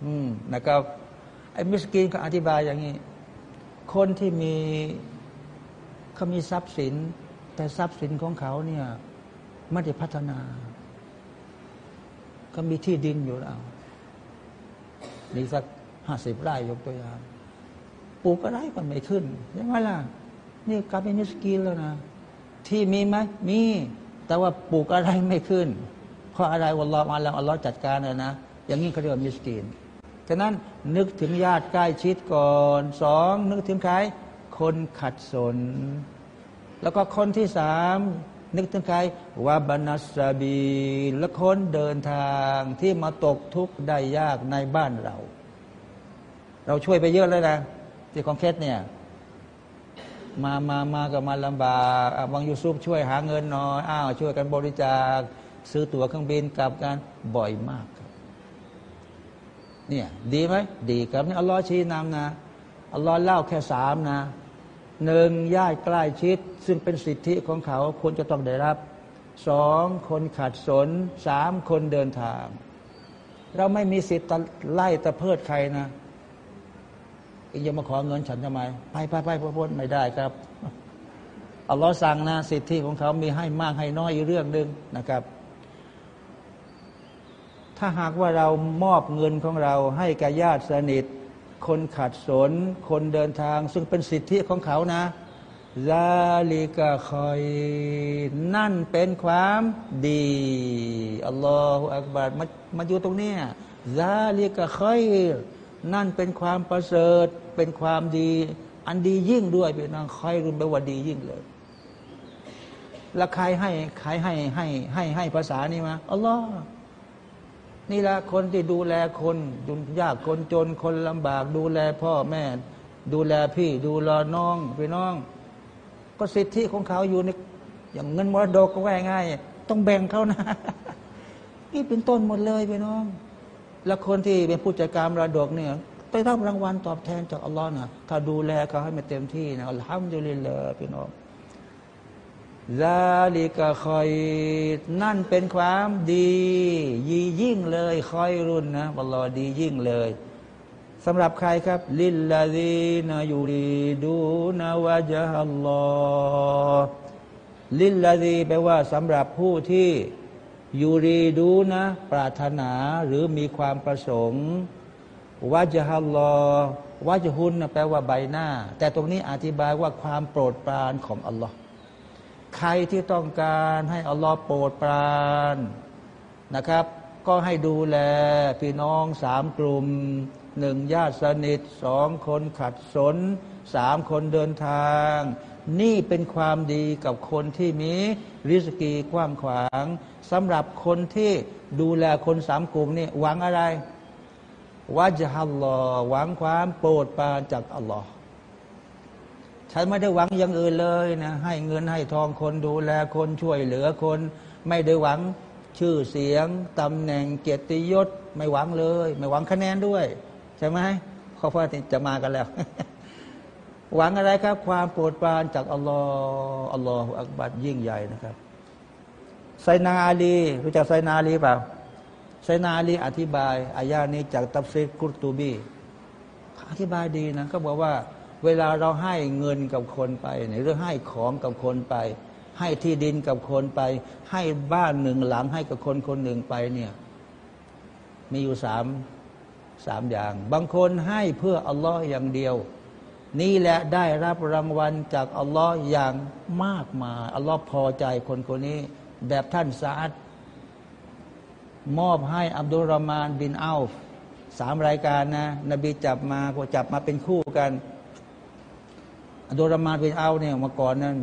อืมนะครับไอ้มิสกีนก็อธิบายอย่างนี้ คนที่มีเขามีทรัพย์สิน แต่ทรัพย์สินของเขาเนี่ยไม่ได้พัฒนา ก็มีที่ดินอยู่แล้วนี่สักห้าสิบไร่ยกตัวอย่าง ปลูกอะไรก็ไม่ขึ้นยังไงล่ะ นี่กลายเป็นมิสกีนแล้วนะ ที่มีไหมมี แต่ว่าปลูกอะไรไม่ขึ้น เพราะอะไรวันรอมาแล้วอัลลอฮ์จัดการเลยนะ อย่างนี้เขาเรียกว่ามิสกีนฉะนั้นนึกถึงญาติใกล้ชิดก่อนสองนึกถึงใครคนขัดสน แล้วก็คนที่สามนึกถึงใครว่าบรรณสบีและคนเดินทางที่มาตกทุกข์ได้ยากในบ้านเรา เราช่วยไปเยอะเลยนะ ที่ของเคสเนี่ย มามามากับมาลำบากบางยูซุปช่วยหาเงินหน่อยอ้าวช่วยกันบริจาค ซื้อตั๋วเครื่องบินกลับกันบ่อยมากครับเนี่ยดีไหมดีครับนี่อัลลอฮ์ชี้นำนะอัลลอฮ์เล่าแค่สามนะหนึ่งญาติใกล้ชิด ซึ่งเป็นสิทธิของเขาควรจะต้องได้รับสองคนขาดสนสามคนเดินทาง เราไม่มีสิทธิ์ไล่ตะเพิดใครนะ อีกจะมาขอเงินฉันทำไม ไปไปไปพ้นไม่ได้ครับอัลลอฮ์สั่งนะสิทธิของเขามีให้มากให้น้อยอีกเรื่องหนึ่งนะครับ ถ้าหากว่าเรามอบเงินของเราให้กับญาติสนิท คนขัดสน คนเดินทาง ซึ่งเป็นสิทธิของเขานะซาลิกะคอย นั่นเป็นความดีอัลลอฮฺอักบารมามาอยู่ตรงนี้ซาลิกะคอย นั่นเป็นความประเสริฐ เป็นความดี อันดียิ่งด้วยเป็นนางคอยรุนไปว่าดียิ่งเลย แล้วใครให้ใครให้ให้ให้ให้ภาษานี้มาอัลลอฮ์นี่แหละคนที่ดูแลคนยุยากคนจนคนลำบาก ดูแลพ่อแม่ ดูแลพี่ดูแลน้องพี่น้อง ก็สิทธิของเขาอยู่ในอย่างเงินมรดกก็ว่าง่าย ต้องแบ่งเขานะนี่เป็นต้นหมดเลยพี่น้อง แล้วคนที่เป็นผู้จัดการมรดกเนี่ย ไปรับรางวัลตอบแทนจากอัลลอฮ์นะถ้าดูแลเขาให้มันเต็มที่นะอัลฮัมดุลิลลาห์พี่น้องซาลิกะคอยนั่นเป็นความดียียิ่งเลยคอยรุ่นนะอัลลอฮ์ดียิ่งเลยสำหรับใครครับ ลิลลาดีนายูรีดูนาวะจฮัลลอลิลลาดีแปลว่าสำหรับผู้ที่ยูรีดูนะ ปรารถนาหรือมีความประสงค์ วะจฮัลลอวะจฮุนแปลว่าใบหน้า แต่ตรงนี้อธิบายว่าความโปรดปรานของอัลลอฮ์ใครที่ต้องการให้อัลลอฮ์โปรดปรานนะครับ ก็ให้ดูแลพี่น้องสามกลุ่มหนึ่งญาติสนิทสองคนขัดสนสามคนเดินทาง นี่เป็นความดีกับคนที่มีริสกีกว้างขวางสำหรับคนที่ดูแลคนสามกลุ่มนี่หวังอะไร วะจะฮัลลอหวังความโปรดปรานจากอัลลอฮ์ฉันไม่ได้หวังอย่างอื่นเลยนะให้เงินให้ทองคนดูแลคนช่วยเหลือคน ไม่ได้หวังชื่อเสียงตำแหน่งเกียรติยศไม่หวังเลย ไม่หวังคะแนนด้วย ใช่ไหมเขาพอจะมากันแล้ว หวังอะไรครับ ความโปรดปรานจากอัลลอฮ์อัลลอฮฺอักบัดยิ่งใหญ่นะครับไซนาอาลีรู้จักไซนาอาลีเปล่า ไซนาลีอธิบายอายานี้จากตัฟซีกุรตูบีอธิบายดีนะก็บอกว่า เวลาเราให้เงินกับคนไปในเรื่องให้ของกับคนไป ให้ที่ดินกับคนไป ให้บ้านหนึ่งหลังให้กับคนคนหนึ่งไปเนี่ยมีอยู่สามสามอย่าง บางคนให้เพื่ออัลลอฮ์อย่างเดียว นี่แหละได้รับรางวัลจากอัลลอฮ์อย่างมากมายอัลลอฮ์พอใจคนคนนี้ แบบท่านซาด มอบให้อับดุลรามานบินอัลฟสามรายการนะ นบีจับมาก็จับมาเป็นคู่กัน อับดุลรามานบินอัลเนี่ยมาก่อนนั้น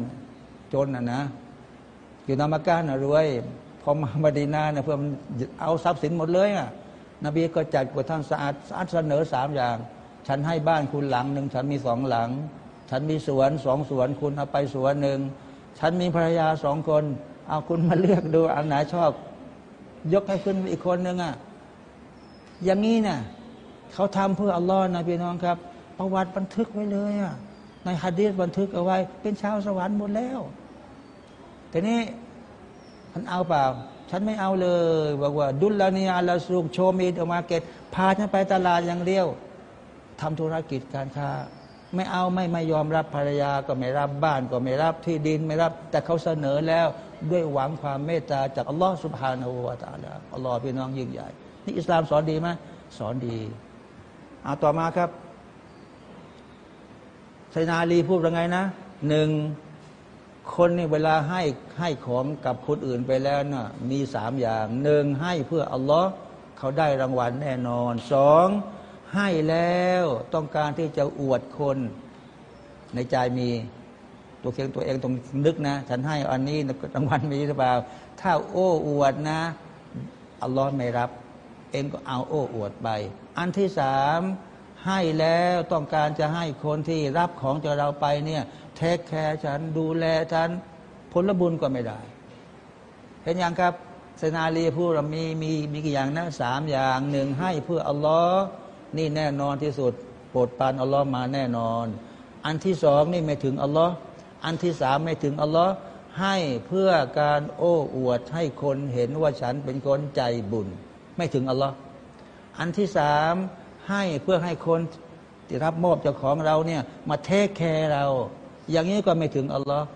จนอะนะ อยู่นามาการนะรวยพอมามาดีนาเนี่ยเพื่อมันเอาทรัพย์สินหมดเลยอะ นบีก็จัดกับท่านสะอาดสะอาดเสนอสามอย่าง ฉันให้บ้านคุณหลังหนึ่งฉันมีสองหลัง ฉันมีสวนสองสวนคุณเอาไปสวนหนึ่งฉันมีภรรยาสองคนเอาคุณมาเลือกดูอันไหนชอบ ยกให้คุณอีกคนหนึ่งอะอย่างนี้นะ่ะเขาทำเพื่ออัลลอฮ์นะพี่น้องครับ ประวัติบันทึกไว้เลยอะในฮะดีษบันทึกเอาไว้ เป็นชาวสวรรค์หมดแล้วแต่นี้มันเอาเปล่า ฉันไม่เอาเลย บอกว่า ดุลลานีอาลาสุกโชมีดอมาเกตพาฉันไปตลาดอย่างเดียวทำธุรกิจการค้า ไม่เอาไม่ไม่ยอมรับภรรยาก็ไม่รับบ้านก็ไม่รับที่ดินไม่รับ แต่เขาเสนอแล้วด้วยหวังความเมตตาจากอัลลอฮฺสุบฮานาอูวาตาลาอัลลอฮฺพี่น้องยิ่งใหญ่ นี่อิสลามสอนดีไหมสอนดีเอาต่อมาครับไซนาลีพูดยังไงนะหนึ่งคนนี่เวลาให้ให้ของกับคนอื่นไปแล้วนะ่ะมีสามอย่างหนึ่งให้เพื่ออัลลอฮ์เขาได้รางวัลแน่นอนสอง ให้แล้วต้องการที่จะอวดคน ในใจมีตัวเองตัวเองต้องนึกนะ ฉันให้อันนี้รางวัลมีหรือเปล่า ถ้าโอ้อวดนะอัลลอฮ์ไม่รับ เองก็เอาโอ้อวดไป อันที่สามให้แล้วต้องการจะให้คนที่รับของจากเราไปเนี่ยเทคแคร์ฉันดูแลฉันผลบุญก็ไม่ได้ เห็นอย่างครับเซนาลีพูดมีมีมีกี่อย่างนะสามอย่างหนึ่งให้เพื่ออัลลอฮ์ นี่แน่นอนที่สุดโปรดปานอัลลอฮ์มาแน่นอน อันที่สองนี่ไม่ถึงอัลลอฮ์อันที่สามไม่ถึงอัลลอฮ์ให้เพื่อการโอ้อวดให้คนเห็นว่าฉันเป็นคนใจบุญ ไม่ถึงอัลลอฮ์อันที่สามให้เพื่อให้คนที่รับมอบจากของเราเนี่ยมาเทคแคร์เรา อย่างนี้ก็ไม่ถึงอัลลอฮ์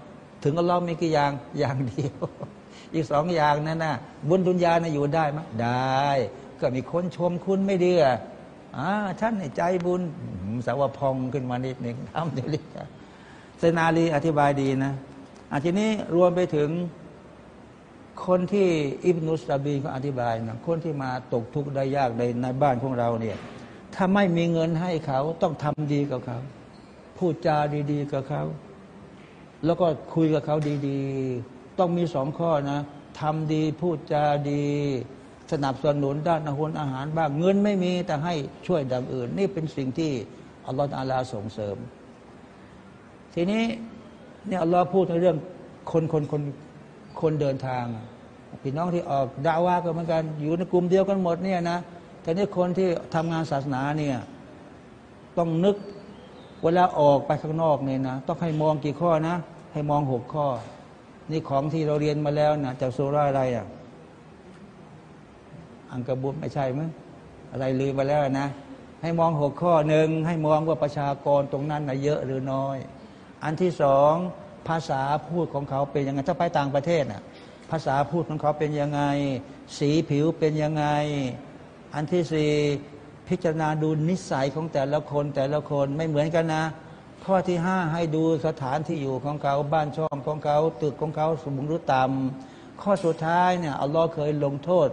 ถึงอัลลอฮ์มีกี่อย่างอย่างเดียว อีกสองอย่างนั่นนะบุญดุนยานะอยู่ได้ไหมได้ ก็มีคนชมคุณไม่เดีอะ อ่าท่านใจบุญสาวพองขึ้นมานิดหนึ่งทำเดี๋ยวนี้เซนาลีอธิบายดีนะอาทีนี้รวมไปถึงคนที่อิบนุสตาบีก็อธิบายนะคนที่มาตกทุกข์ได้ยากในในบ้านของเราเนี่ย ถ้าไม่มีเงินให้เขาต้องทำดีกับเขา พูดจาดี ๆ กับเขา แล้วก็คุยกับเขาดี ๆ ต้องมีสองข้อนะทำดีพูดจาดี สนับสนุนด้านอาหารอาหารบ้างเงินไม่มีแต่ให้ช่วยดังอื่น นี่เป็นสิ่งที่อัลลอฮฺอาลาส่งเสริม ทีนี้เนี่ยอัลลอฮ์พูดในเรื่องคนคนคนคนเดินทางพี่น้องที่ออกดาว่าก็เหมือนกันอยู่ในกลุ่มเดียวกันหมดเนี่ยนะแต่นี่คนที่ทำงานศาสนาเนี่ยต้องนึกเวลาออกไปข้างนอกเนี่ยนะต้องให้มองกี่ข้อนะ ให้มองหกข้อ นี่ของที่เราเรียนมาแล้วนะจากโซราอะไรอะ อังกบุตไม่ใช่มั้ยอะไรลืมไปแล้วนะ ให้มองหกข้อหนึ่งให้มองว่าประชากรตรงนั้นนะเยอะหรือน้อย อันที่สองภาษาพูดของเขาเป็นยังไงถ้าไปต่างประเทศน่ะภาษาพูดของเขาเป็นยังไง สีผิวเป็นยังไง อันที่สี่พิจารณาดูนิสัยของแต่ละคนแต่ละคนไม่เหมือนกันนะ ข้อที่ห้าให้ดูสถานที่อยู่ของเขาบ้านช่องของเขาตึกของเขาสมบูรณ์หรือต่ำข้อสุดท้ายเนี่ยอัลลอฮ์เคยลงโทษ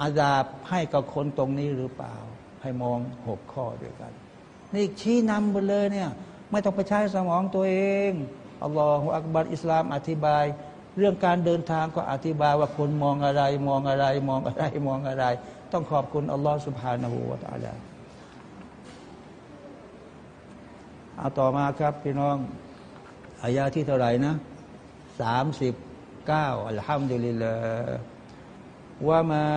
อาดาบให้กับคนตรงนี้หรือเปล่า ให้มองหกข้อด้วยกัน นี่ชี้นำไปเลยเนี่ย ไม่ต้องไปใช้สมองตัวเองอัลลอฮฺอักบัรอิสลามอธิบาย เรื่องการเดินทางก็อธิบายว่าคนมองอะไร มองอะไร มองอะไรมองอะไร ต้องขอบคุณอัลลอฮฺสุบฮานาหูวาตาลาเอาต่อมาครับพี่น้องอายาที่เท่าไหร่นะสามสิบเก้าอัลฮัมดุลิลลาห์ ว่ามา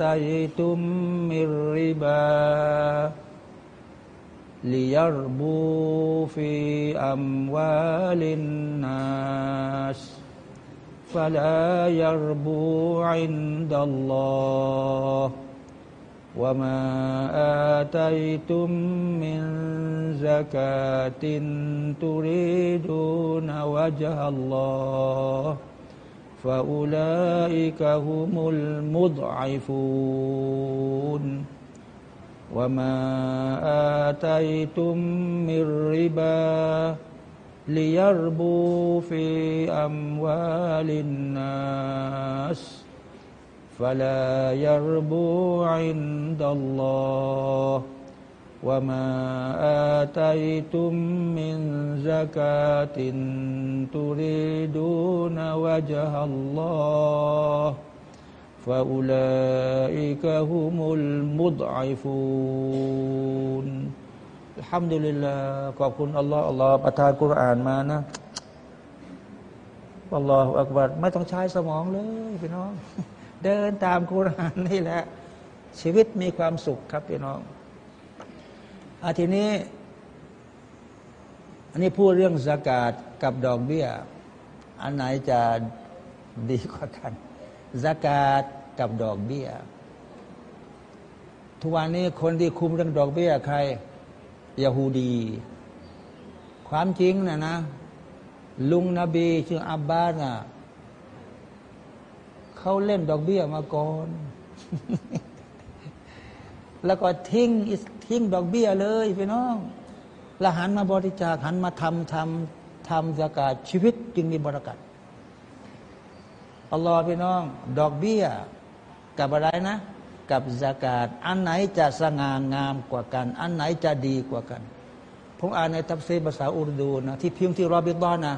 ตายตุมมิริบา ليربوا في أموال الناس فلا يربو عند الله وما آتيتم من زكاة تريدون وجه الله فأولئك هم المضعفون. وما آتيتم من ربا ليربوا في أموال الناس فلا يربو عند الله. وما آتيتم من زكاة تريدون وجه الله فأولئك هم المضعفون الحمد لله ขอบคุณอัลลอฮ์อัลลอฮ์ประทานกุรอานมานะอัลลอฮฺอักบัดไม่ต้องใช้สมองเลยพี่น้อง เดินตามกุรอานนี่แหละ ชีวิตมีความสุขครับพี่น้อง อาทีนี้ อันนี้พูดเรื่องสกาดกับดอกเบี้ย อันไหนจะดีกว่ากันสกาดกับดอกเบี้ย ทุกวันนี้คนที่คุมเรื่องดอกเบี้ยใครยาฮูดี ความจริงนะนะ ลุงนบีชื่ออับบาสนะเขาเล่นดอกเบี้ยมาก่อน แล้วก็ทิ้งทิ้งดอกเบี้ยเลยพี่น้องละหันมาบริจาคหันมาทำทำทำสกาดชีวิตจึงมีบรารักัดอัลลอฮ์พี่น้อง ดอกเบี้ย กับอะไรนะ กับสกาดอันไหนจะสง่างามกว่ากัน อันไหนจะดีกว่ากันผมอ่านในทัฟซีภาษาอุรดูนะที่พิมพ์ที่รอบิดอนนะ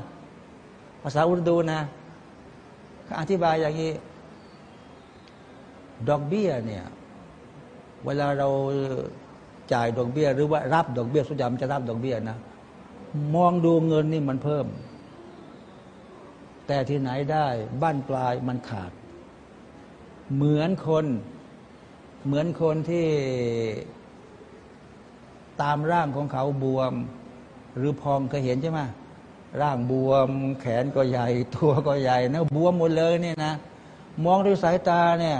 ภาษาอุรดูนะอธิบายอย่างนี้ ดอกเบี้ยเนี่ย เวลาเราจ่ายดอกเบี้ย หรือว่ารับดอกเบี้ยสุดยามจะรับดอกเบี้ยนะ มองดูเงินนี่มันเพิ่ม แต่ที่ไหนได้บ้านปลายมันขาด เหมือนคน เหมือนคนที่ตามร่างของเขาบวม หรือพองเคยเห็นใช่ไหมร่างบวม แขนก็ใหญ่ ตัวก็ใหญ่นะบวมหมดเลยเนี่ยนะ มองด้วยสายตาเนี่ย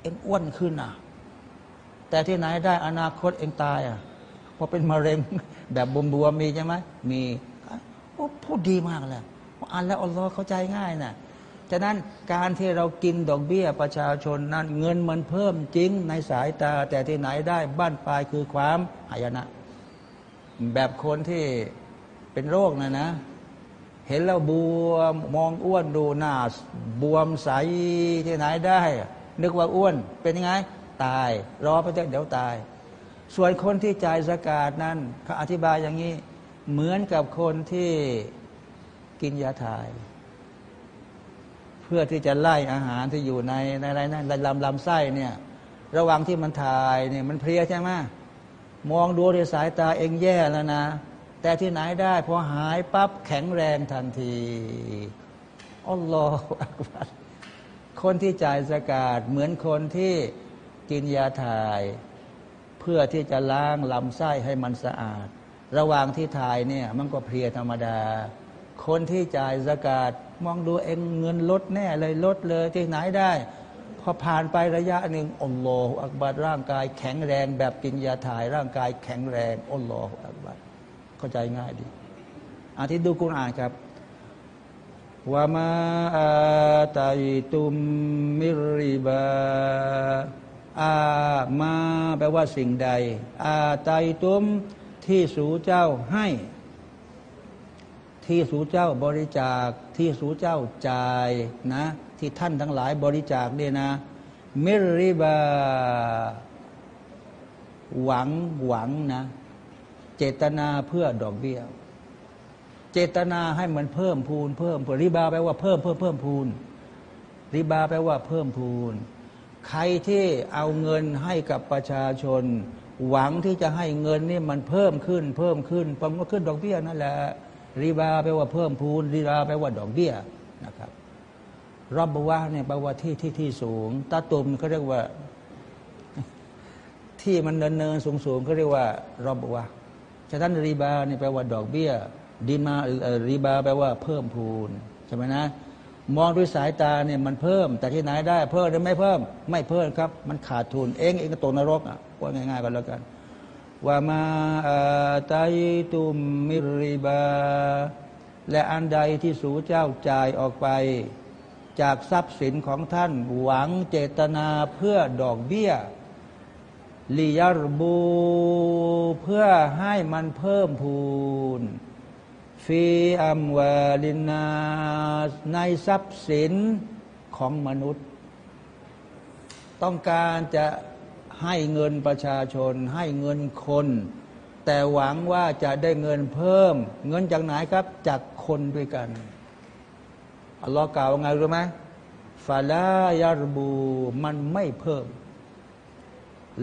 เอ็งอ้วนขึ้นอะ แต่ที่ไหนได้อนาคตเองตายอะพอเป็นมะเร็งแบบบวมบวมมีใช่ไหมมีโอ้พูดดีมากเลยอ่านแล้วอัลลอฮ์เข้าใจง่ายนะฉะนั้นการที่เรากินดอกเบี้ยประชาชนนั้นเงินมันเพิ่มจริงในสายตา แต่ที่ไหนได้บ้านปลายคือความหายนะ แบบคนที่เป็นโรคนะนะ เห็นแล้วบวมมองอ้วนดูหน้าบวมใสที่ไหนได้ นึกว่าอ้วนเป็นยังไง ตาย รอไปเถอะเดี๋ยวตาย ส่วนคนที่จ่ายสกาดนั้นเขาอธิบายอย่างนี้ เหมือนกับคนที่กินยาถ่าย เพื่อที่จะไล่อาหารที่อยู่ในในอะไรนะลำลำไส้เนี่ยระหว่างที่มันถ่ายเนี่ยมันเพลียใช่ไหมมองดูด้วยสายตาเองแย่แล้วนะ แต่ที่ไหนได้พอหายปั๊บแข็งแรงทันทีอัลลอฮฺคนที่จ่ายสกาดเหมือนคนที่ กินยาถ่าย เพื่อที่จะล้างลำไส้ให้มันสะอาด ระหว่างที่ถ่ายเนี่ยมันก็เพลียธรรมดา คนที่จ่ายสกาดมองดูเองเงินลดแน่เลยลดเลยที่ไหนได้ พอผ่านไประยะหนึ่งอัลลอฮฺอักบัดร่างกายแข็งแรง แบบกินยาถ่ายร่างกายแข็งแรงอัลลอฮฺอักบัดเข้าใจง่ายดีอาทิตย์ดูกุณอ่านครับว่ามาอาตัยตุมมิริบา อามาแปลว่าสิ่งใด อาไตตุมที่สูเจ้าให้ ที่สูเจ้าบริจาคที่สูเจ้าจ่ายนะ ที่ท่านทั้งหลายบริจาคเนี่ยนะ มิริบา หวังหวังนะ เจตนาเพื่อดอกเบี้ย เจตนาให้มันเพิ่มพูน เพิ่มริบาแปลว่าเพิ่มเพิ่มเพิ่มพูนริบาแปลว่าเพิ่มพูน ใครที่เอาเงินให้กับประชาชน หวังที่จะให้เงินนี่มันเพิ่มขึ้น เพิ่มขึ้นพอมันก็ขึ้นดอกเบี้ยนั่นแหละรีบาแปลว่าเพิ่มพูนรีบาแปลว่าดอกเบี้ยนะครับรอบบวาเนี่ยแปลว่าที่ที่ที่สูงตาตุมเขาเรียกว่า ที่มันเนินเนินสูงสูงเขาเรียกว่ารอบบว่าฉะนั้นรีบาเนี่ยแปลว่าดอกเบี้ยดีมารีบาแปลว่าเพิ่มพูนใช่ไหมนะ มองด้วยสายตาเนี่ยมันเพิ่ม แต่ที่ไหนได้ เพิ่มหรือไม่เพิ่ม ไม่เพิ่มครับ มันขาดทุนเองเองก็ตกนรกอะว่าง่ายๆกันแล้วกันว่ามาตายตุมมิริบา และอันใดที่สูเจ้าจ่ายออกไป จากทรัพย์สินของท่าน หวังเจตนาเพื่อดอกเบี้ยลียารบู เพื่อให้มันเพิ่มพูน ฟีอัมวาลินาในทรัพย์สินของมนุษย์ ต้องการจะให้เงินประชาชน ให้เงินคน แต่หวังว่าจะได้เงินเพิ่ม เงินจากไหนครับ จากคนด้วยกันอัลลอฮ์กล่าวว่าไงรู้ไหมฟาลายารบูมันไม่เพิ่ม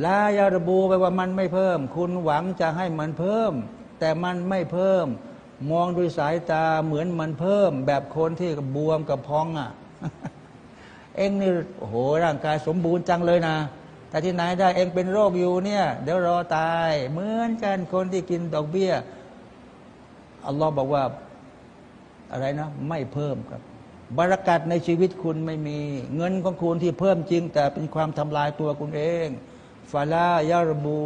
ลายารบูแปลว่ามันไม่เพิ่ม คุณหวังจะให้มันเพิ่ม แต่มันไม่เพิ่ม มองด้วยสายตาเหมือนมันเพิ่ม แบบคนที่บวมกับพองอะ เองนี่โหร่างกายสมบูรณ์จังเลยนะแต่ที่ไหนได้เองเป็นโรคอยู่เนี่ย เดี๋ยวรอตาย เหมือนกันคนที่กินดอกเบี้ยอัลลอฮ์บอกว่าอะไรนะ ไม่เพิ่มครับบารักัดในชีวิตคุณไม่มี เงินของคุณที่เพิ่มจริง แต่เป็นความทำลายตัวคุณเอง ฟาลายารบู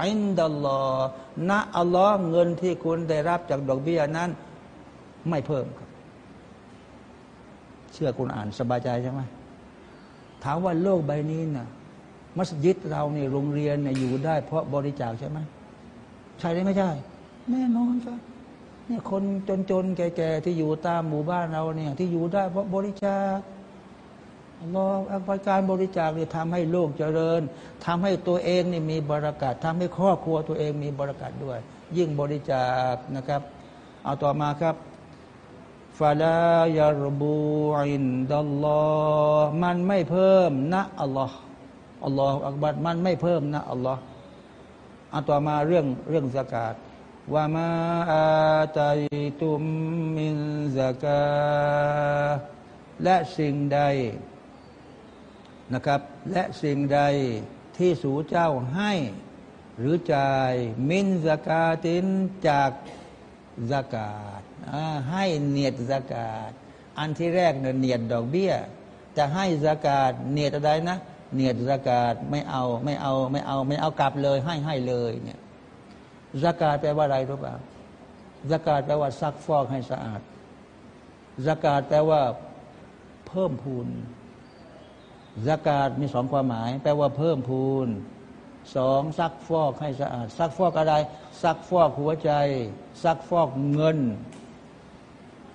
อินดัลลอฮ์นะอัลลอฮ์เงินที่คุณได้รับจากดอกเบี้ยนั้น ไม่เพิ่มครับ เชื่อคุณอ่านสบายใจใช่ไหมถามว่าโลกใบนี้นะ่ะมัสยิดเราเนี่ยโรงเรียนเนี่ยอยู่ได้เพราะบริจาคใช่ไหมใช่หรือไม่ใช่ แน่นอนครับเนี่ยคนจนๆแก่ๆที่อยู่ตามหมู่บ้านเราเนี่ย ที่อยู่ได้เพราะบริจาค รออัการบริจาคเนี่ยทำให้โลกเจริญทำให้ตัวเองนี่มีบรากัดทำให้ครอบครัวตัวเองมีบรากัดด้วย ยิ่งบริจาคนะครับ เอาต่อมาครับฟาลายารบูอินดัลลอฮ์มันไม่เพิ่มนะอัลลอฮ์อัลลอฮฺอักบัดมันไม่เพิ่มนะอัลลอฮ์เอาต่อมาเรื่องเรื่องสกาดว่ามาอาตัยตุมมินสกาและสิ่งใด นะครับ และสิ่งใดที่สูเจ้าให้ หรือจ่ายมินสกาตินจากสกาดให้เนียดสกาดอันที่แรกเนี่ยเนียดดอกเบี้ย จะให้สกาดเนียดอะไรนะ เนียดสกาดไม่เอาไม่เอาไม่เอาไม่เอากลับเลยให้ให้เลยเนี่ยสกาดแปลว่าอะไรรู้เปล่าสกาดแปลว่าซักฟอกให้สะอาดสกาดแปลว่าเพิ่มพูน สกาดมีสองความหมาย แปลว่าเพิ่มพูนสองซักฟอกให้สะอาด ซักฟอกอะไร ซักฟอกหัวใจ ซักฟอกเงิน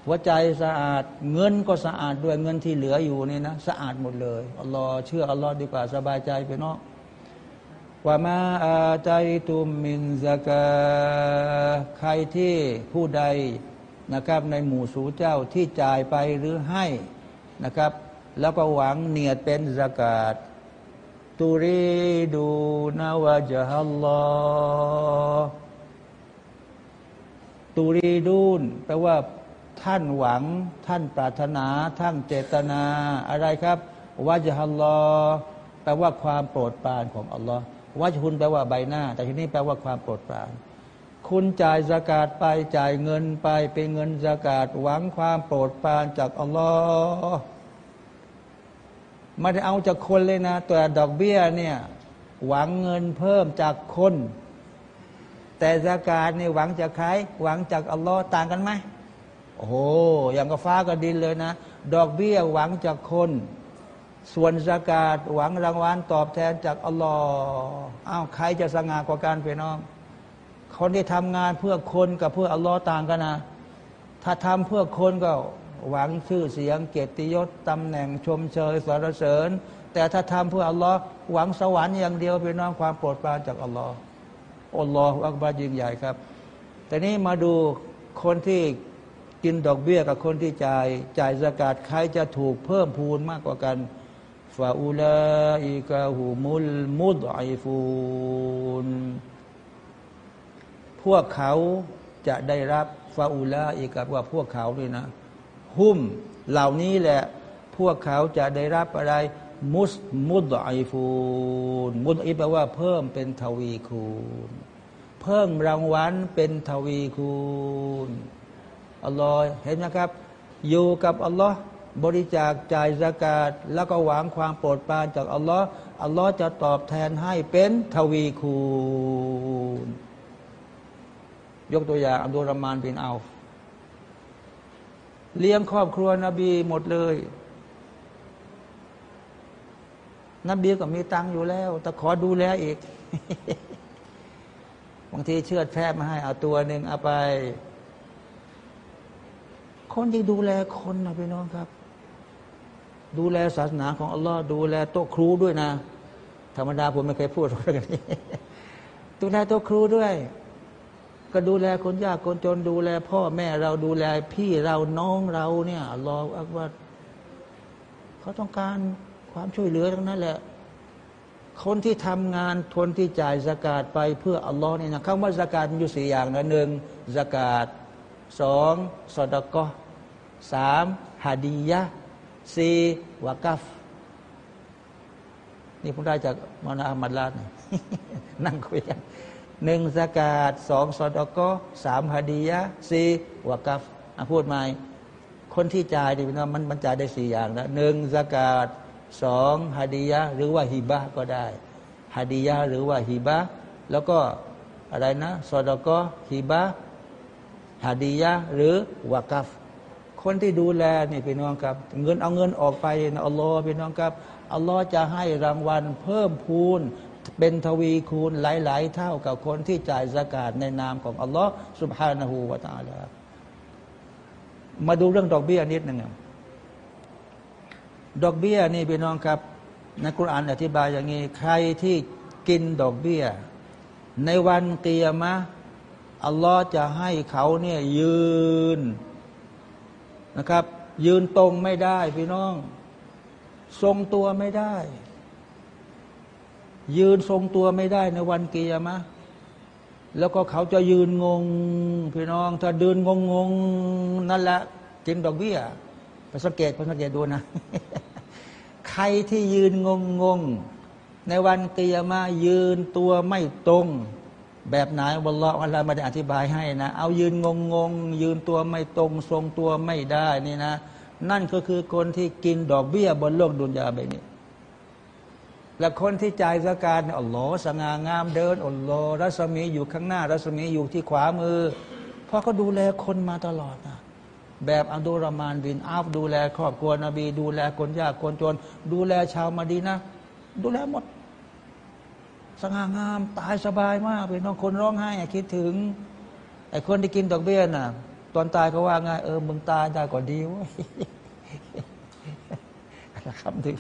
หัวใจสะอาด เงินก็สะอาดด้วยเงินที่เหลืออยู่นี่นะสะอาดหมดเลยอัลลอฮ์เชื่ออัลลอฮ์ดีกว่าสบายใจไปเนาะว่ามาอาใจตุมมินสกาใครที่ผู้ใดนะครับในหมู่สูเจ้าที่จ่ายไปหรือให้นะครับ แล้วก็หวังเนียดเป็นสกาดตุรีดูนาวะจฮัลลอฮ์ตุรีดูนแปลว่าท่านหวัง ท่านปรารถนา ท่านเจตนา อะไรครับวาจฮัลลอฮ์แปลว่าความโปรดปรานของอัลลอฮ์วาจฮุนแปลว่าใบหน้า แต่ที่นี้แปลว่าความโปรดปรานคุณจ่ายสกาดไปจ่ายเงินไปเป็นเงินสกาดหวังความโปรดปรานจากอัลลอฮ์ ไม่ได้เอาจากคนเลยนะตัวดอกเบี้ยเนี่ยหวังเงินเพิ่มจากคน แต่สกาดนี่ยหวังจากใคร หวังจากอัลลอฮ์ต่างกันไหมโอ้โหอย่างกับฟ้ากับดินเลยนะ ดอกเบี้ยหวังจากคน ส่วนสากาศหวังรางวัลตอบแทนจากอัลลอฮ์อ้าวใครจะสง่ากว่าการเพี่น้อง คนที่ทำงานเพื่อคนกับเพื่ออัลลอฮ์ต่างกันนะ ถ้าทำเพื่อคนก็ หวังชื่อเสียงเกียรติยศตำแหน่งชมเชยสรรเสริญ แต่ถ้าทำเพื่ออัลลอฮ์หวังสวรรค์อย่างเดียวพี่น้องความโปรดปรานจากอัลลอฮ์อัลลอฮ์อักบารยิ่งใหญ่ครับ แต่นี้มาดูคนที่กินดอกเบี้ยกับคนที่จ่ายจ่ายสกาดใครจะถูกเพิ่มพูนมากกว่ากันฟาอูลาอิกาหูมุลมุดไอฟูนพวกเขาจะได้รับฟาอูลาอิกาว่าพวกเขานี่นะ หุ้มเหล่านี้แหละ พวกเขาจะได้รับอะไร มุสมุดไอฟูนมุดอีแปลว่าเพิ่มเป็นทวีคูณ เพิ่มรางวัลเป็นทวีคูณอัลลอฮ์เห็นนะครับ อยู่กับอัลลอฮ์บริจาคจ่ายสกาดแล้วก็หวังความโปรดปรานจากอัลลอฮ์อัลลอฮ์จะตอบแทนให้เป็นทวีคูณ ยกตัวอย่างอับดุลรามานบินเอาฟ เลี้ยงครอบครัวนบีหมดเลย นบีก็มีตังอยู่แล้ว แต่ขอดูแลอีก บางทีเชือดแพะมาให้เอาตัวหนึ่งเอาไป คนที่ดูแลคนนะพี่น้องครับ ดูแลศาสนาของอัลลอฮ์ดูแลโต๊ะครูด้วยนะ ธรรมดาผมไม่เคยพูดเรื่องนี้ดูแลโต๊ะครูด้วย ก็ดูแลคนยากคนจนดูแล พ่อแม่เราดูแลพี่เราน้องเราเนี่ยอัลลออักบัรเขาต้องการความช่วยเหลือทั้งนั้นแหละ คนที่ทำงานทนที่จ่ายสกาดไปเพื่ออัลลอฮ์เนี่ยนะคำว่าสกาดมีอยู่สี่อย่างนะหนึ่งสกาดสองสอดกอสามฮาดียะสี่วากัฟนี่ผมได้จากมนาอัมมัดลาดนะนั่งคุยกัน หนึ่งสกาดสองสอดกอสามฮดียะสี่วากัฟพูดใหม่คนที่จ่ายนี่นมันมันจ่ายได้สี่อย่างนะหนึ่งสกาดสองฮดียะหรือว่าฮิบะก็ได้ฮดียะหรือว่าฮิบะแล้วก็อะไรนะสอดกอฮิบะฮดียะหรือวากัฟคนที่ดูแลนี่พี่น้องครับ เงินเอาเงินออกไปนะอัลลอฮ์พี่น้องครับอัลลอฮ์จะให้รางวัลเพิ่มพูน เป็นทวีคูณหลาย ๆ เท่ากับคนที่จ่ายสกาดในนามของอัลลอฮ์สุบฮานาหูวาตาลามาดูเรื่องดอกเบี้ยนิดหนึ่งดอกเบี้ยนี่พี่น้องครับในคุรานอธิบายอย่างนี้ ใครที่กินดอกเบี้ย ในวันเกียมะอัลลอฮ์จะให้เขาเนี่ยยืนนะครับ ยืนตรงไม่ได้พี่น้อง ทรงตัวไม่ได้ ยืนทรงตัวไม่ได้ในวันเกียรมะ แล้วก็เขาจะยืนงงพี่น้อง ถ้าเดินงงงนั่นแหละกินดอกเบี้ยไปสังเกตไปสังเกตดูนะ ใครที่ยืนงงงงในวันเกียรมายืนตัวไม่ตรง แบบไหนวัลลอฮ์อัลลอฮ์ไม่ได้อธิบายให้นะ เอายืนงงงงยืนตัวไม่ตรง ทรงตัวไม่ได้นี่นะ นั่นก็คือคนที่กินดอกเบี้ยบนโลกดุนยาใบนี้ และคนที่จ่ายสกาดอัลลอฮ์สง่างามเดินอัลลอฮ์รัศมีอยู่ข้างหน้า รัศมีอยู่ที่ขวามือ เพราะเขาดูแลคนมาตลอดนะแบบอับดุลรามานบินอาฟดูแลครอบครัวนบี ดูแลคนยากคนจน ดูแลชาวมาดีนะ ดูแลหมด สง่างามตายสบายมากเป็นน้องคนร้องไห้คิดถึงไอ้คนที่กินดอกเบี้ยน่ะ ตอนตายเขาว่าไงเออมึงตายได้ก่อนดีวะคำถึง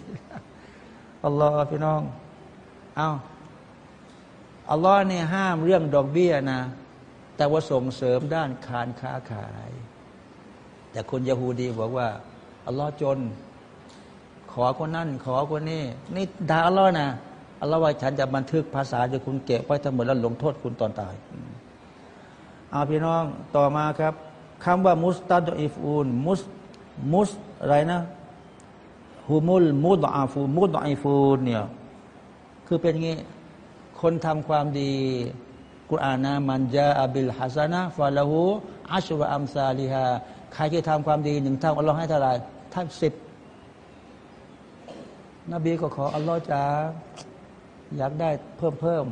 อัลลอฮ์พี่น้อง เอาอัลลอฮ์เนี่ยห้ามเรื่องดอกเบี้ยนะ แต่ว่าส่งเสริมด้านการค้าขาย แต่คนยะฮูดีบอกว่า อัลลอฮ์จน ขอคนนั่น ขอคนนี้ นี่ด่าอัลลอฮ์นะอัลลอฮ์ว่าฉันจะบันทึกภาษาจะคุณเก็บไว้ทั้งหมดแล้วลงโทษคุณตอนตายเอาพี่น้องต่อมาครับคำว่ามุสตัดอิฟูนมุสมุสอะไรนะ ฮุมุลมุดอาฟูมุดอิฟูเนี่ยคือเป็นงี้ คนทำความดีกุรอานะมันจาอับิลฮัสนะฟาลาหูอัชวะอัมซาลิฮาใครที่ทำความดีหนึ่งเท่าอัลลอฮ์ให้เท่าไรท่านสิบนบีก็ขออัลลอฮ์จะอยากได้เพิ่มเพิ่ม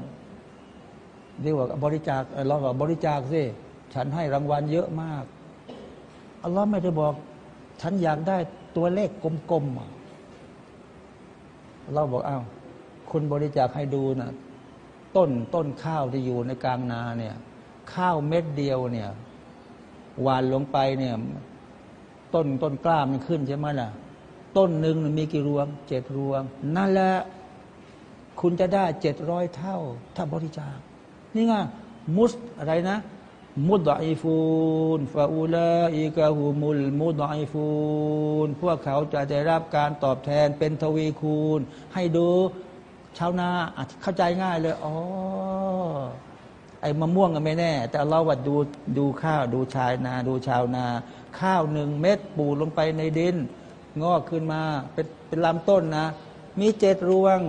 เรียกว่าบริจาคเราก็บริจาคสิฉันให้รางวัลเยอะมากอัลลอฮ์ไม่ได้บอก ฉันอยากได้ตัวเลขกลมๆ เราบอกอ้าวคุณบริจาคให้ดูนะต้นต้นข้าวที่อยู่ในกลางนาเนี่ย ข้าวเม็ดเดียวเนี่ยหวานลงไปเนี่ย ต้นต้นกล้ามันขึ้นใช่ไหมล่ะ ต้นหนึ่งมีกี่รวงเจ็ดรวง นั่นแหละคุณจะได้เจ็ดร้อยเท่า ถ้าบริจาค นี่ไงมุสอะไรนะ มุดอิฟูนฟาอูลาอิกะฮูมุลมุดอิฟูนพวกเขาจะได้รับการตอบแทนเป็นทวีคูณ ให้ดูชาวนาเข้าใจง่ายเลยอ๋อไอ้มะม่วงก็ไม่แน่ แต่เราวัดดูดูข้าวดูชายนา ดูชาวนา ข้าวหนึ่งเม็ดปูลงไปในดิน งอกขึ้นมาเป็นเป็นลำต้นนะ มีเจ็ดรวง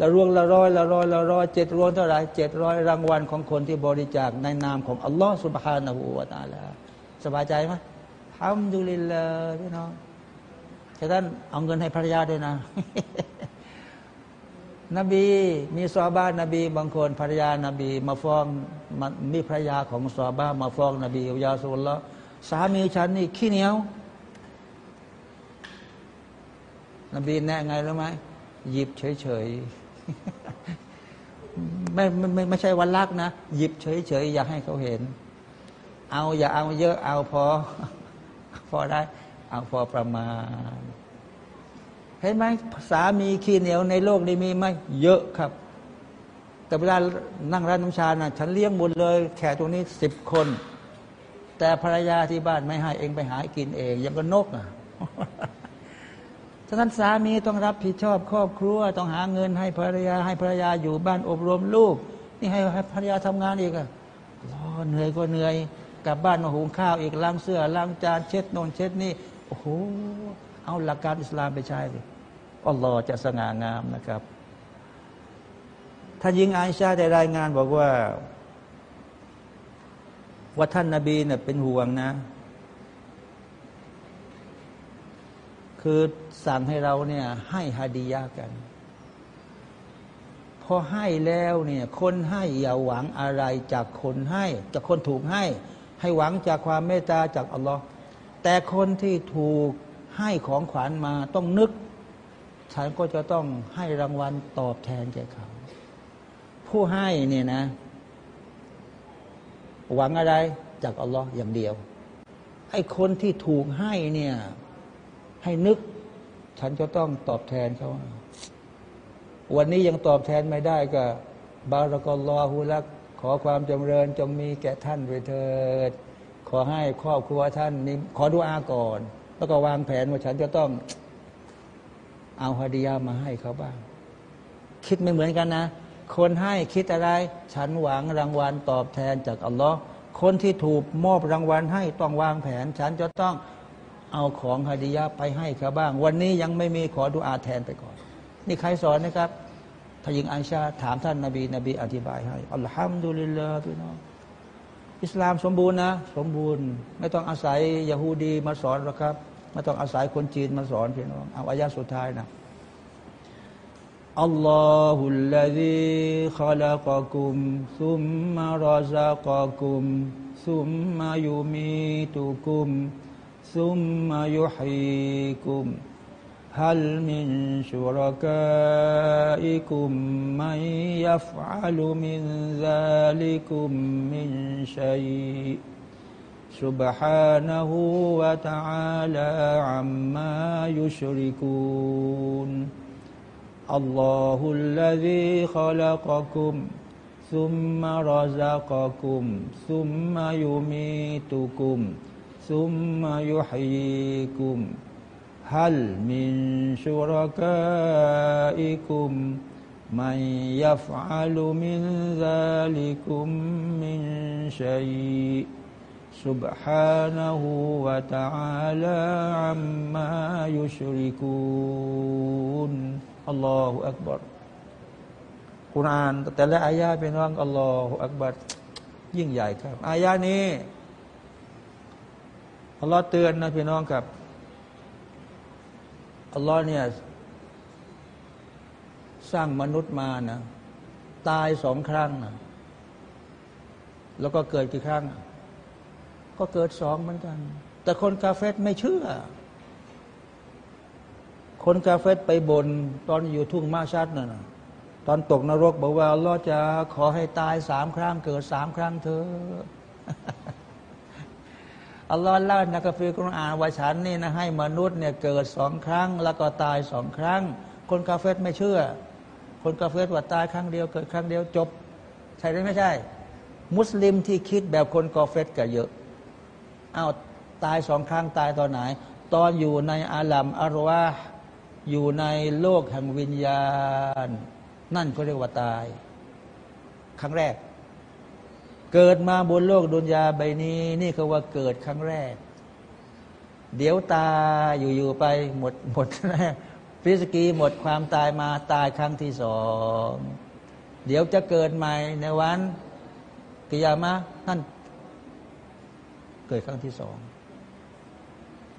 ละรวงละร้อยละร้อยละร้อยเจ็ดรวงเท่าไรเจ็ดร้อยรางวัลของคนที่บริจาคในนามของอัลลอฮ์สุบฮานะฮูวาตาลาสบายใจไหมทำดุลิลลาพี่น้องฉะนั้นเอาเงินให้ภรรยาด้วยนะ นบีมีซอบ้านนบี บางคนภรรยานาบี มาฟ้องมีภรรยาของซอบ้ามาฟ้องนบีอุยาสุลละสามีฉันนี่ขี้เหนียว นบีแนะไงรู้ไหมหยิบเฉยๆ ไม่ไม่ไม่ใช่วันลักนะ หยิบเฉยๆ อย่าให้เขาเห็น เอาอย่าเอาเยอะเอาพอ พอได้ เอาพอประมาณ เห็นไหมสามีขี้เหนียวในโลกนี้มีไหมเยอะครับ แต่เวลานั่งร้านน้ำชานะฉันเลี้ยงหมดเลย แขกตรงนี้สิบคน แต่ภรรยาที่บ้านไม่ให้เองไปหากินเอง ยังก็นกอะ ฉะนั้นสามีต้องรับผิดชอบครอบครัว ต้องหาเงินให้ภรรยาให้ภรรยาอยู่บ้านอบรมลูก นี่ให้ภรรยาทำงานอีกอะรอเหนื่อยก็เหนื่อยกลับบ้านมาหุงข้าวอีกล้างเสื้อล้างจานเช็ดนนเช็ดนี่โอ้โหเอาหลักการอิสลามไปใช้เลยอัลลอฮ์จะสง่างามนะครับท่านยิงอาชาได้รายงานบอกว่าว่าท่านนาบีเนี่ยเป็นห่วงนะ คือสั่งให้เราเนี่ยให้ฮาดียากัน พอให้แล้วเนี่ยคนให้อย่าหวังอะไรจากคนให้ จากคนถูกให้ ให้หวังจากความเมตตาจากอัลลอฮ์แต่คนที่ถูกให้ของขวัญมาต้องนึก ฉันก็จะต้องให้รางวัลตอบแทนแก่เขา ผู้ให้เนี่ยนะ หวังอะไรจากอัลลอฮ์อย่างเดียวไอ้คนที่ถูกให้เนี่ย ให้นึก ฉันจะต้องตอบแทนเขา วันนี้ยังตอบแทนไม่ได้ก็ บารากลอฮุลัก ขอความจำเริญจงมีแก่ท่านไปเถิด ขอให้ครอบครัวท่านนี้ขอดูอาก่อน แล้วก็วางแผนว่าฉันจะต้อง เอาฮาดียามาให้เขาบ้าง คิดไม่เหมือนกันนะ คนให้คิดอะไร ฉันหวังรางวัลตอบแทนจากอัลลอฮ์คนที่ถูกมอบรางวัลให้ต้องวางแผน ฉันจะต้อง เอาของฮะดียะไปให้เขาบ้าง วันนี้ยังไม่มีขอดุอาแทนไปก่อน นี่ใครสอนนะครับถ้ายิงอันชาถามท่านนาบีนบีอธิบายให้อัลฮัมดุลิลลาห์พี่น้องอิสลามสมบูรณ์นะ สมบูรณ์ ไม่ต้องอาศัยยะฮูดีมาสอนหรอกครับไม่ต้องอาศัยคนจีนมาสอนพี่น้องเอาอายะสุดท้ายนะอัลลอฮุลลซีขลักกุมซุมมารซักกุมซุมมายุมีตุกุม ثم يحييكم. هل من شركائكم من يفعل من ذلكم من شيء؟ سبحانه وتعالى عما يشركون. الله الذي خلقكم ثم رزقكم ثم يميتكم ثم يحييكم هل من شركائكم من يفعل من ذلكم من شيء سبحانه وتعالى عما يشركون الله أكبر กุรานแต่ละอายาเป็นว่างอัลลอฮฺอักบัรยิ่งใหญ่ครับอายานี้ อัลลอฮ์เตือนนะพี่น้องครับอัลลอฮ์เนี่ยสร้างมนุษย์มานะตายสองครั้งนะแล้วก็เกิดกี่ครั้ง ก็เกิดสองเหมือนกัน แต่คนกาเฟตไม่เชื่อ คนกาเฟตไปบนตอนอยู่ทุ่งมาชัดนะ่ะตอนตกนรกบอกว่าอัลลอฮ์จะขอให้ตายสามครั้ง เกิดสามครั้งเธอ อัลลอฮ์เล่าในกัฟฟีกุรอานว่าฉันนี่นะให้มนุษย์เนี่ยเกิดสองครั้ง แล้วก็ตายสองครั้ง คนกาเฟตไม่เชื่อ คนกาเฟตว่าตายครั้งเดียวเกิดครั้งเดียวจบ ใช่หรือไม่ใช่ มุสลิมที่คิดแบบคนกาเฟตก็เยอะอ้าวตายสองครั้งตายตอนไหน ตอนอยู่ในอาลัมอารวาอยู่ในโลกแห่งวิญญาณ นั่นก็เรียกว่าตาย ครั้งแรก เกิดมาบนโลกดุนยาใบนี้ นี่คือว่าเกิดครั้งแรก เดี๋ยวตาอยู่ๆไปหมดหมดแน่ริสกีหมดความตายมาตายครั้งที่สองเดี๋ยวจะเกิดใหม่ในวันกิยามะนั่นเกิดครั้งที่สอง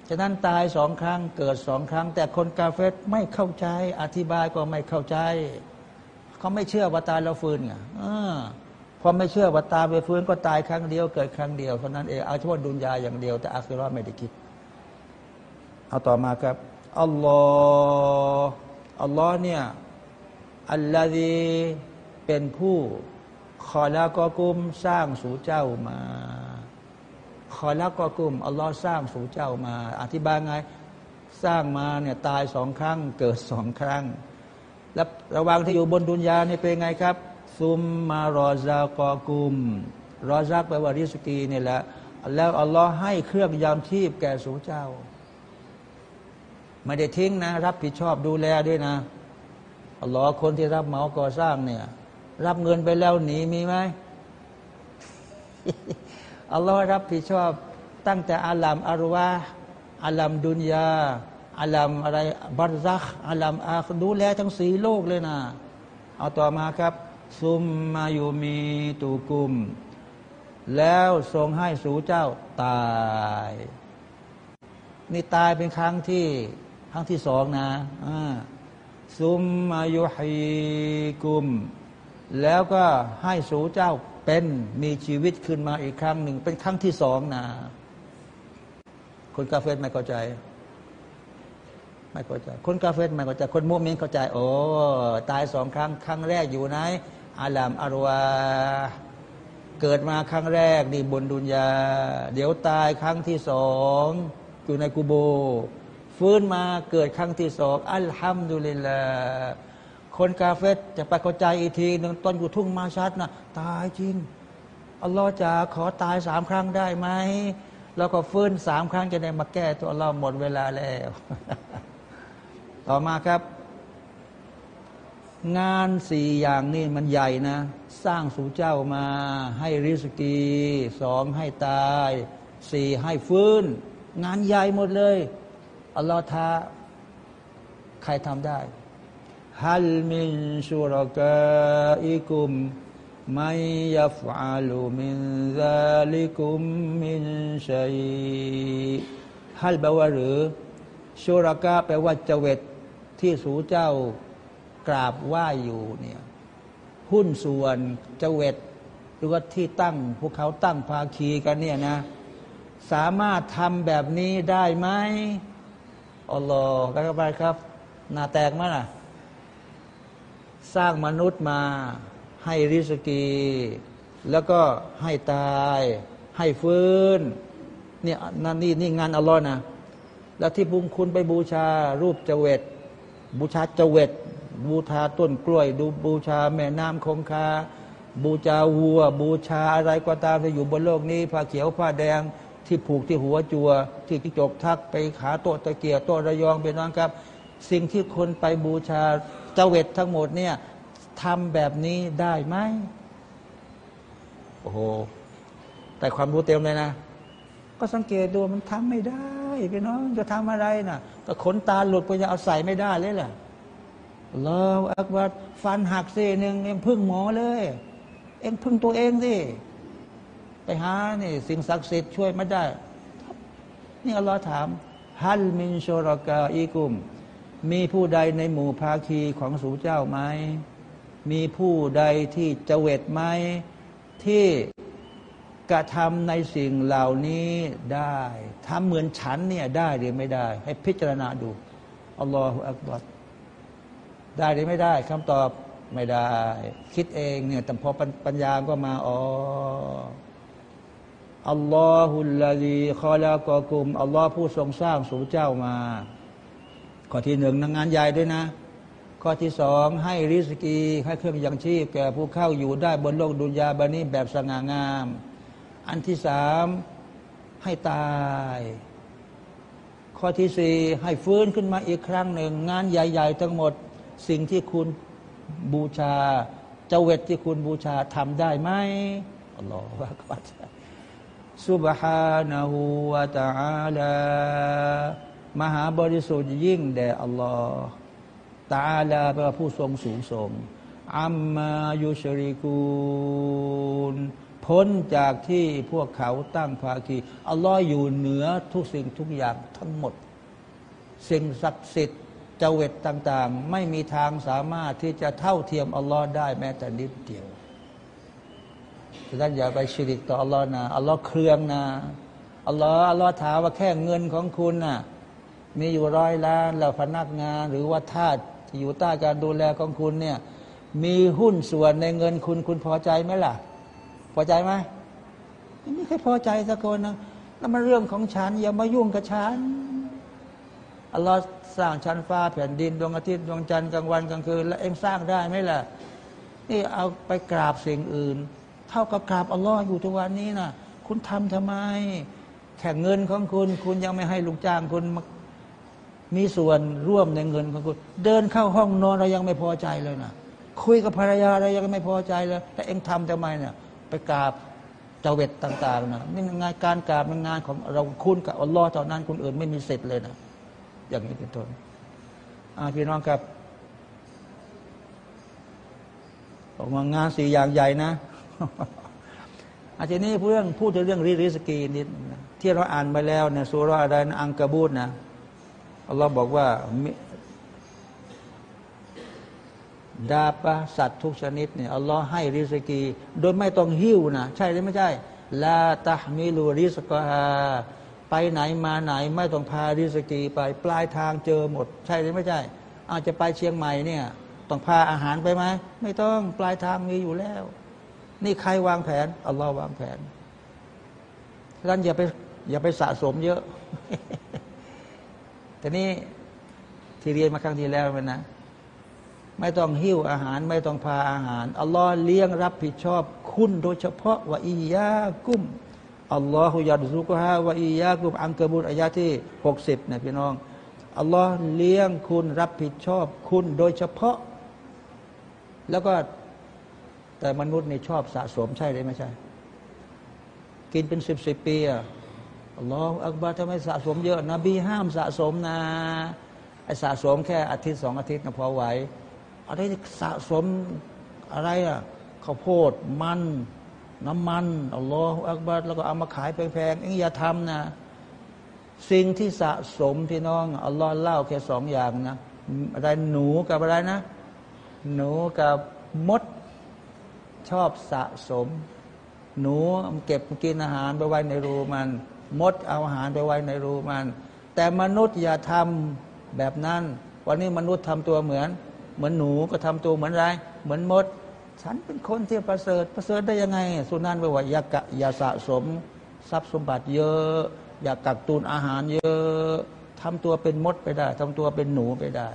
ฉะนั้นตายสองครั้งเกิดสองครั้ง แต่คนกาเฟตไม่เข้าใจ อธิบายก็ไม่เข้าใจ เขาไม่เชื่อว่าตายแล้วฟื้นไง พอไม่เชื่อว่าตายไปฟื้นก็ตายครั้งเดียวเกิดครั้งเดียวเท่านั้นเองเอาเฉพาะดุนยาอย่างเดียวแต่อัคราไม่ได้คิด เอาต่อมาครับอัลลอฮ์อัลลอฮ์เนี่ยอัลลอฮีเป็นผู้ขอแล้วก็กุมสร้างสู่เจ้ามาขอแล้วก็กุมอัลลอฮ์สร้างสู่เจ้ามา อธิบายไงสร้างมาเนี่ยตายสองครั้ง เกิดสองครั้ง แล้วระหว่างที่อยู่บนดุนยาเนี่ยเป็นไงครับ ซุมมารอซากอกุม รอซักแปลว่าริสกีนี่แหละ แล้วอัลลอฮ์ให้เครื่องยามชีพแก่สู่เจ้า ไม่ได้ทิ้งนะ รับผิดชอบดูแลด้วยนะอัลลอฮ์คนที่รับเหมาก่อสร้างเนี่ย รับเงินไปแล้วหนีมีไหมอัลลอฮ์รับผิดชอบตั้งแต่อาลัมอารวาอาลัมดุนยาอาลัมอะไรบารซักอาลัมอาดูแลทั้งสีโลกเลยนะ เอาต่อมาครับ ซุมมายูมีตูกุม แล้วทรงให้สู่เจ้าตาย นี่ตายเป็นครั้งที่ครั้งที่สองนะซุมมายุฮีกุม แล้วก็ให้สู่เจ้าเป็นมีชีวิตขึ้นมาอีกครั้งหนึ่ง เป็นครั้งที่สองนะคนกาเฟตไม่เข้าใจ ไม่เข้าใจ คนกาเฟตไม่เข้าใจ คนมุสลิมเข้าใจ โอ้ตายสองครั้ง ครั้งแรกอยู่ไหน อาลามอารวา เกิดมาครั้งแรกนี่บนดุนยา เดี๋ยวตายครั้งที่สองอยู่ในกูโบ ฟื้นมาเกิดครั้งที่สองอัลฮัมดุลิลลาคนกาเฟตจะไปเข้าใจอีกทีหนึ่งตอนอยู่ทุ่งมาชัดนะตายจริงอัลลอฮ์จะขอตายสามครั้งได้ไหมแล้วก็ฟื้นสามครั้งจะได้มาแก้ตัวเราหมดเวลาแล้ว ต่อมาครับ งานสี่อย่างนี่มันใหญ่นะ สร้างสู่เจ้ามา ให้ริสกีสองให้ตายสี่ให้ฟื้น งานใหญ่หมดเลย อัลลอฮ์ท้า ใครทำได้ฮัลมินชุรกาอิกุมไม่ยัฟอาลูมินซาลิกุมมินชัยฮัลแปลว่าหรือชุรกาแปลว่าเจวิตที่สูเจ้า กราบไหว้อยู่เนี่ยหุ้นส่วนเจวิตหรือว่าที่ตั้ง พวกเขาตั้งภาคีกันเนี่ยนะ สามารถทำแบบนี้ได้ไหมอัลลอฮ์กันไปครับนาแตกมั้ยล่ะ สร้างมนุษย์มาให้ริสกี แล้วก็ให้ตาย ให้ฟื้นเนี่ยนั่นนี่นี่งานอัลลอฮ์นะ แล้วที่บุญคุณไปบูชารูปเจเวตบูชาเจเวต บูชาต้นกล้วย ดูบูชาแม่น้ำคงคา บูชาวัว บูชาอะไรก็ตามที่อยู่บนโลกนี้ผ้าเขียวผ้าแดงที่ผูกที่หัวจัว ที่จิจกทักไปขาโต๊ะตะเกียโต๊ะระยองเป็นน้องครับ สิ่งที่คนไปบูชาเจเวตทั้งหมดเนี่ยทำแบบนี้ได้ไหมโอ้โหแต่ความรู้เต็มเลยนะ ก็สังเกตดูมันทำไม่ได้พี่น้องจะทำอะไรนะ่ะก็ขนตาหลุดก็จะเอาใส่ไม่ได้เลยแหละ เราอักบัดฟันหักเส้หนึ่งเองพึ่งหมอเลย เองพึ่งตัวเองสิไปหานี่สิ่งศักดิ์สิทธิ์ช่วยไม่ได้ นี่อัลลอฮ์ถามฮัลมินโชรกาอีกุม มีผู้ใดในหมู่ภาคีของสูเจ้าไหมมีผู้ใดที่จเวตไหมที่กระทำในสิ่งเหล่านี้ได้ทำเหมือนฉันเนี่ยได้หรือไม่ได้ ให้พิจารณาดูอัลลอฮฺอักบัร ได้หรือไม่ได้คำตอบไม่ได้ คิดเองเนี่ยแต่พอปัญญาก็มาอ๋ออัลลอฮุลลาดีคอลากอกุมอัลลอฮ์ผู้ทรงสร้างสู่เจ้ามา ข้อที่หนึ่งงานใหญ่ด้วยนะ ข้อที่สองให้ริสกีให้เครื่องยังชีพ แก่ผู้เข้าอยู่ได้บนโลกดุนยาบานี้แบบสง่างาม อันที่สามให้ตาย ข้อที่สี่ให้ฟื้นขึ้นมาอีกครั้งหนึ่ง งานใหญ่ ๆ ทั้งหมด สิ่งที่คุณบูชาเจเวตที่คุณบูชาทำได้ไหมอัลลอฮฺว่ากัตสุบฮานะฮูวะตะอาลามหาบริสุทธิ์ยิ่งแด่อัลลอฮฺตาลาแปลว่าผู้ทรงสูงส่งอัมมายุชริกูลพ้นจากที่พวกเขาตั้งภาคีอัลลอฮ์อยู่เหนือทุกสิ่งทุกอย่างทั้งหมด สิ่งศักดิ์สิทธิ์ จเวตต่างๆ ไม่มีทางสามารถที่จะเท่าเทียมอัลลอฮ์ได้แม้แต่นิดเดียวท่านอย่าไปชิริกต่ออัลลอฮ์นะอัลลอฮ์เครืองนะอัลลอฮ์อัลลอฮ์ถามว่าแค่เงินของคุณน่ะมีอยู่ร้อยล้านแล้วพนักงาน หรือว่าทาสที่อยู่ใต้การดูแลของคุณเนี่ยมีหุ้นส่วนในเงินคุณคุณพอใจไหมล่ะ พอใจไหมไม่มีใครพอใจสักคนนะนั่นมันเรื่องของฉัน อย่ามายุ่งกับฉันอัลลอฮ์ สร้างชั้นฟ้าแผ่นดินดวงอาทิตย์ดวงจันทร์กลางวันกลางคืน แล้วเองสร้างได้ไหมล่ะ นี่เอาไปกราบสิ่งอื่น เท่ากับกราบอัลลอฮ์อยู่ทุกวันนี้นะคุณทำทำไมแข่งเงินของคุณ คุณยังไม่ให้ลูกจ้างคุณมีส่วนร่วมในเงินของคุณ เดินเข้าห้องนอนเรายังไม่พอใจเลยนะคุยกับภรรยาเรายังไม่พอใจเลยแต่เองทำทำไมเนี่ยไปกราบเจเวตต่าง ๆนะนี่งานการกราบงานของเราคุณกับอัลลอฮ์เท่านั้นคนอื่นไม่มีสิทธิ์เลยนะ อย่างนี้เป็นต้นพี่น้องครับออกมางานสี่อย่างใหญ่นะอาจารย์นี้เรื่องพูดถึงเรื่องริริสกีนิดที่เราอ่านไปแล้วเนี่ยสุราอะไรนะอังกบูตนะอัลลอฮ์บอกว่าดาปะสัตว์ทุกชนิดเนี่ยอัลลอฮ์ให้ริสกี โดยไม่ต้องหิ้วนะใช่หรือไม่ใช่ลาตะมิลูริสกา ไปไหนมาไหนไม่ต้องพาริสกีไปปลายทางเจอหมด ใช่หรือไม่ใช่ อาจจะไปเชียงใหม่เนี่ย ต้องพาอาหารไปไหมไม่ต้องปลายทางมีอยู่แล้ว นี่ใครวางแผนอัลลอฮ์วางแผนท่านอย่าไปอย่าไปสะสมเยอะ แต่นี่ที่เรียนมาครั้งที่แล้วมันนะไม่ต้องหิ้วอาหารไม่ต้องพาอาหารอัลลอฮ์เลี้ยงรับผิดชอบ คุณโดยเฉพาะว่าอียากุ้ม อัลลอฮฺยัดซุกฮาว่าอียากุมอังกบุตอายาที่หกสิบนะพี่น้อง อัลลอฮ์เลี้ยงคุณรับผิดชอบคุณโดยเฉพาะ แล้วก็แต่มนุษย์นี่ชอบสะสมใช่หรือไม่ใช่ กินเป็นสิบสิบปีอะอัลลอฮฺอักบารทำไมสะสมเยอะ นบีห้ามสะสมนะไอสะสมแค่อาทิตย์สองอาทิตย์ก็พอไหวอะไรสะสมอะไรอะข้าวโพดมัน น้ำมันอัลลอฮฺอักบารแล้วก็เอามาขายแพงๆเอ็งอย่าทำนะ สิ่งที่สะสมพี่น้องอัลลอฮ์เล่าแค่สองอย่างนะอะไรหนูกับอะไรนะ หนูกับมดชอบสะสม หนูเก็บกินอาหารไปไว้ในรูมัน มดเอาอาหารไปไว้ในรูมัน แต่มนุษย์อย่าทำแบบนั้น วันนี้มนุษย์ทำตัวเหมือน เหมือนหนูก็ทำตัวเหมือนไร เหมือนมด ฉันเป็นคนที่ประเสริฐประเสริฐได้ยังไง สุนันไปว่าอย่ากะอย่าสะสมทรัพย์สมบัติเยอะ อย่ากักตุนอาหารเยอะทำตัวเป็นมดไปได้ ทำตัวเป็นหนูไปได้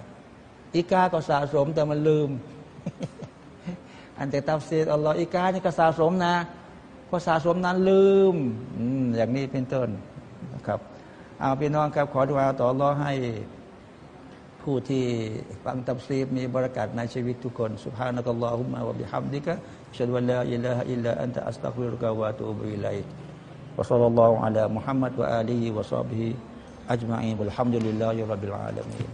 อีกาก็สะสมแต่มันลืม อันแต่ตัฟซีดอัลลอฮ์อีกานี่ก็สะสมนะพอสะสมนั้นลืมอย่างนี้เป็นต้นนะครับ เอาพี่น้องครับขอดุอาต่ออัลลอให้ ผู้ที่ฟังตับซีบมีบรารักัดในชีวิตทุกคน سبحانك اللهم وبحمدك أشهد أن لا إله إلا أنت أستغفرك وأتوب إليك وصلى الله على محمد وآله وصحبه أجمعين والحمد لله رب العالمين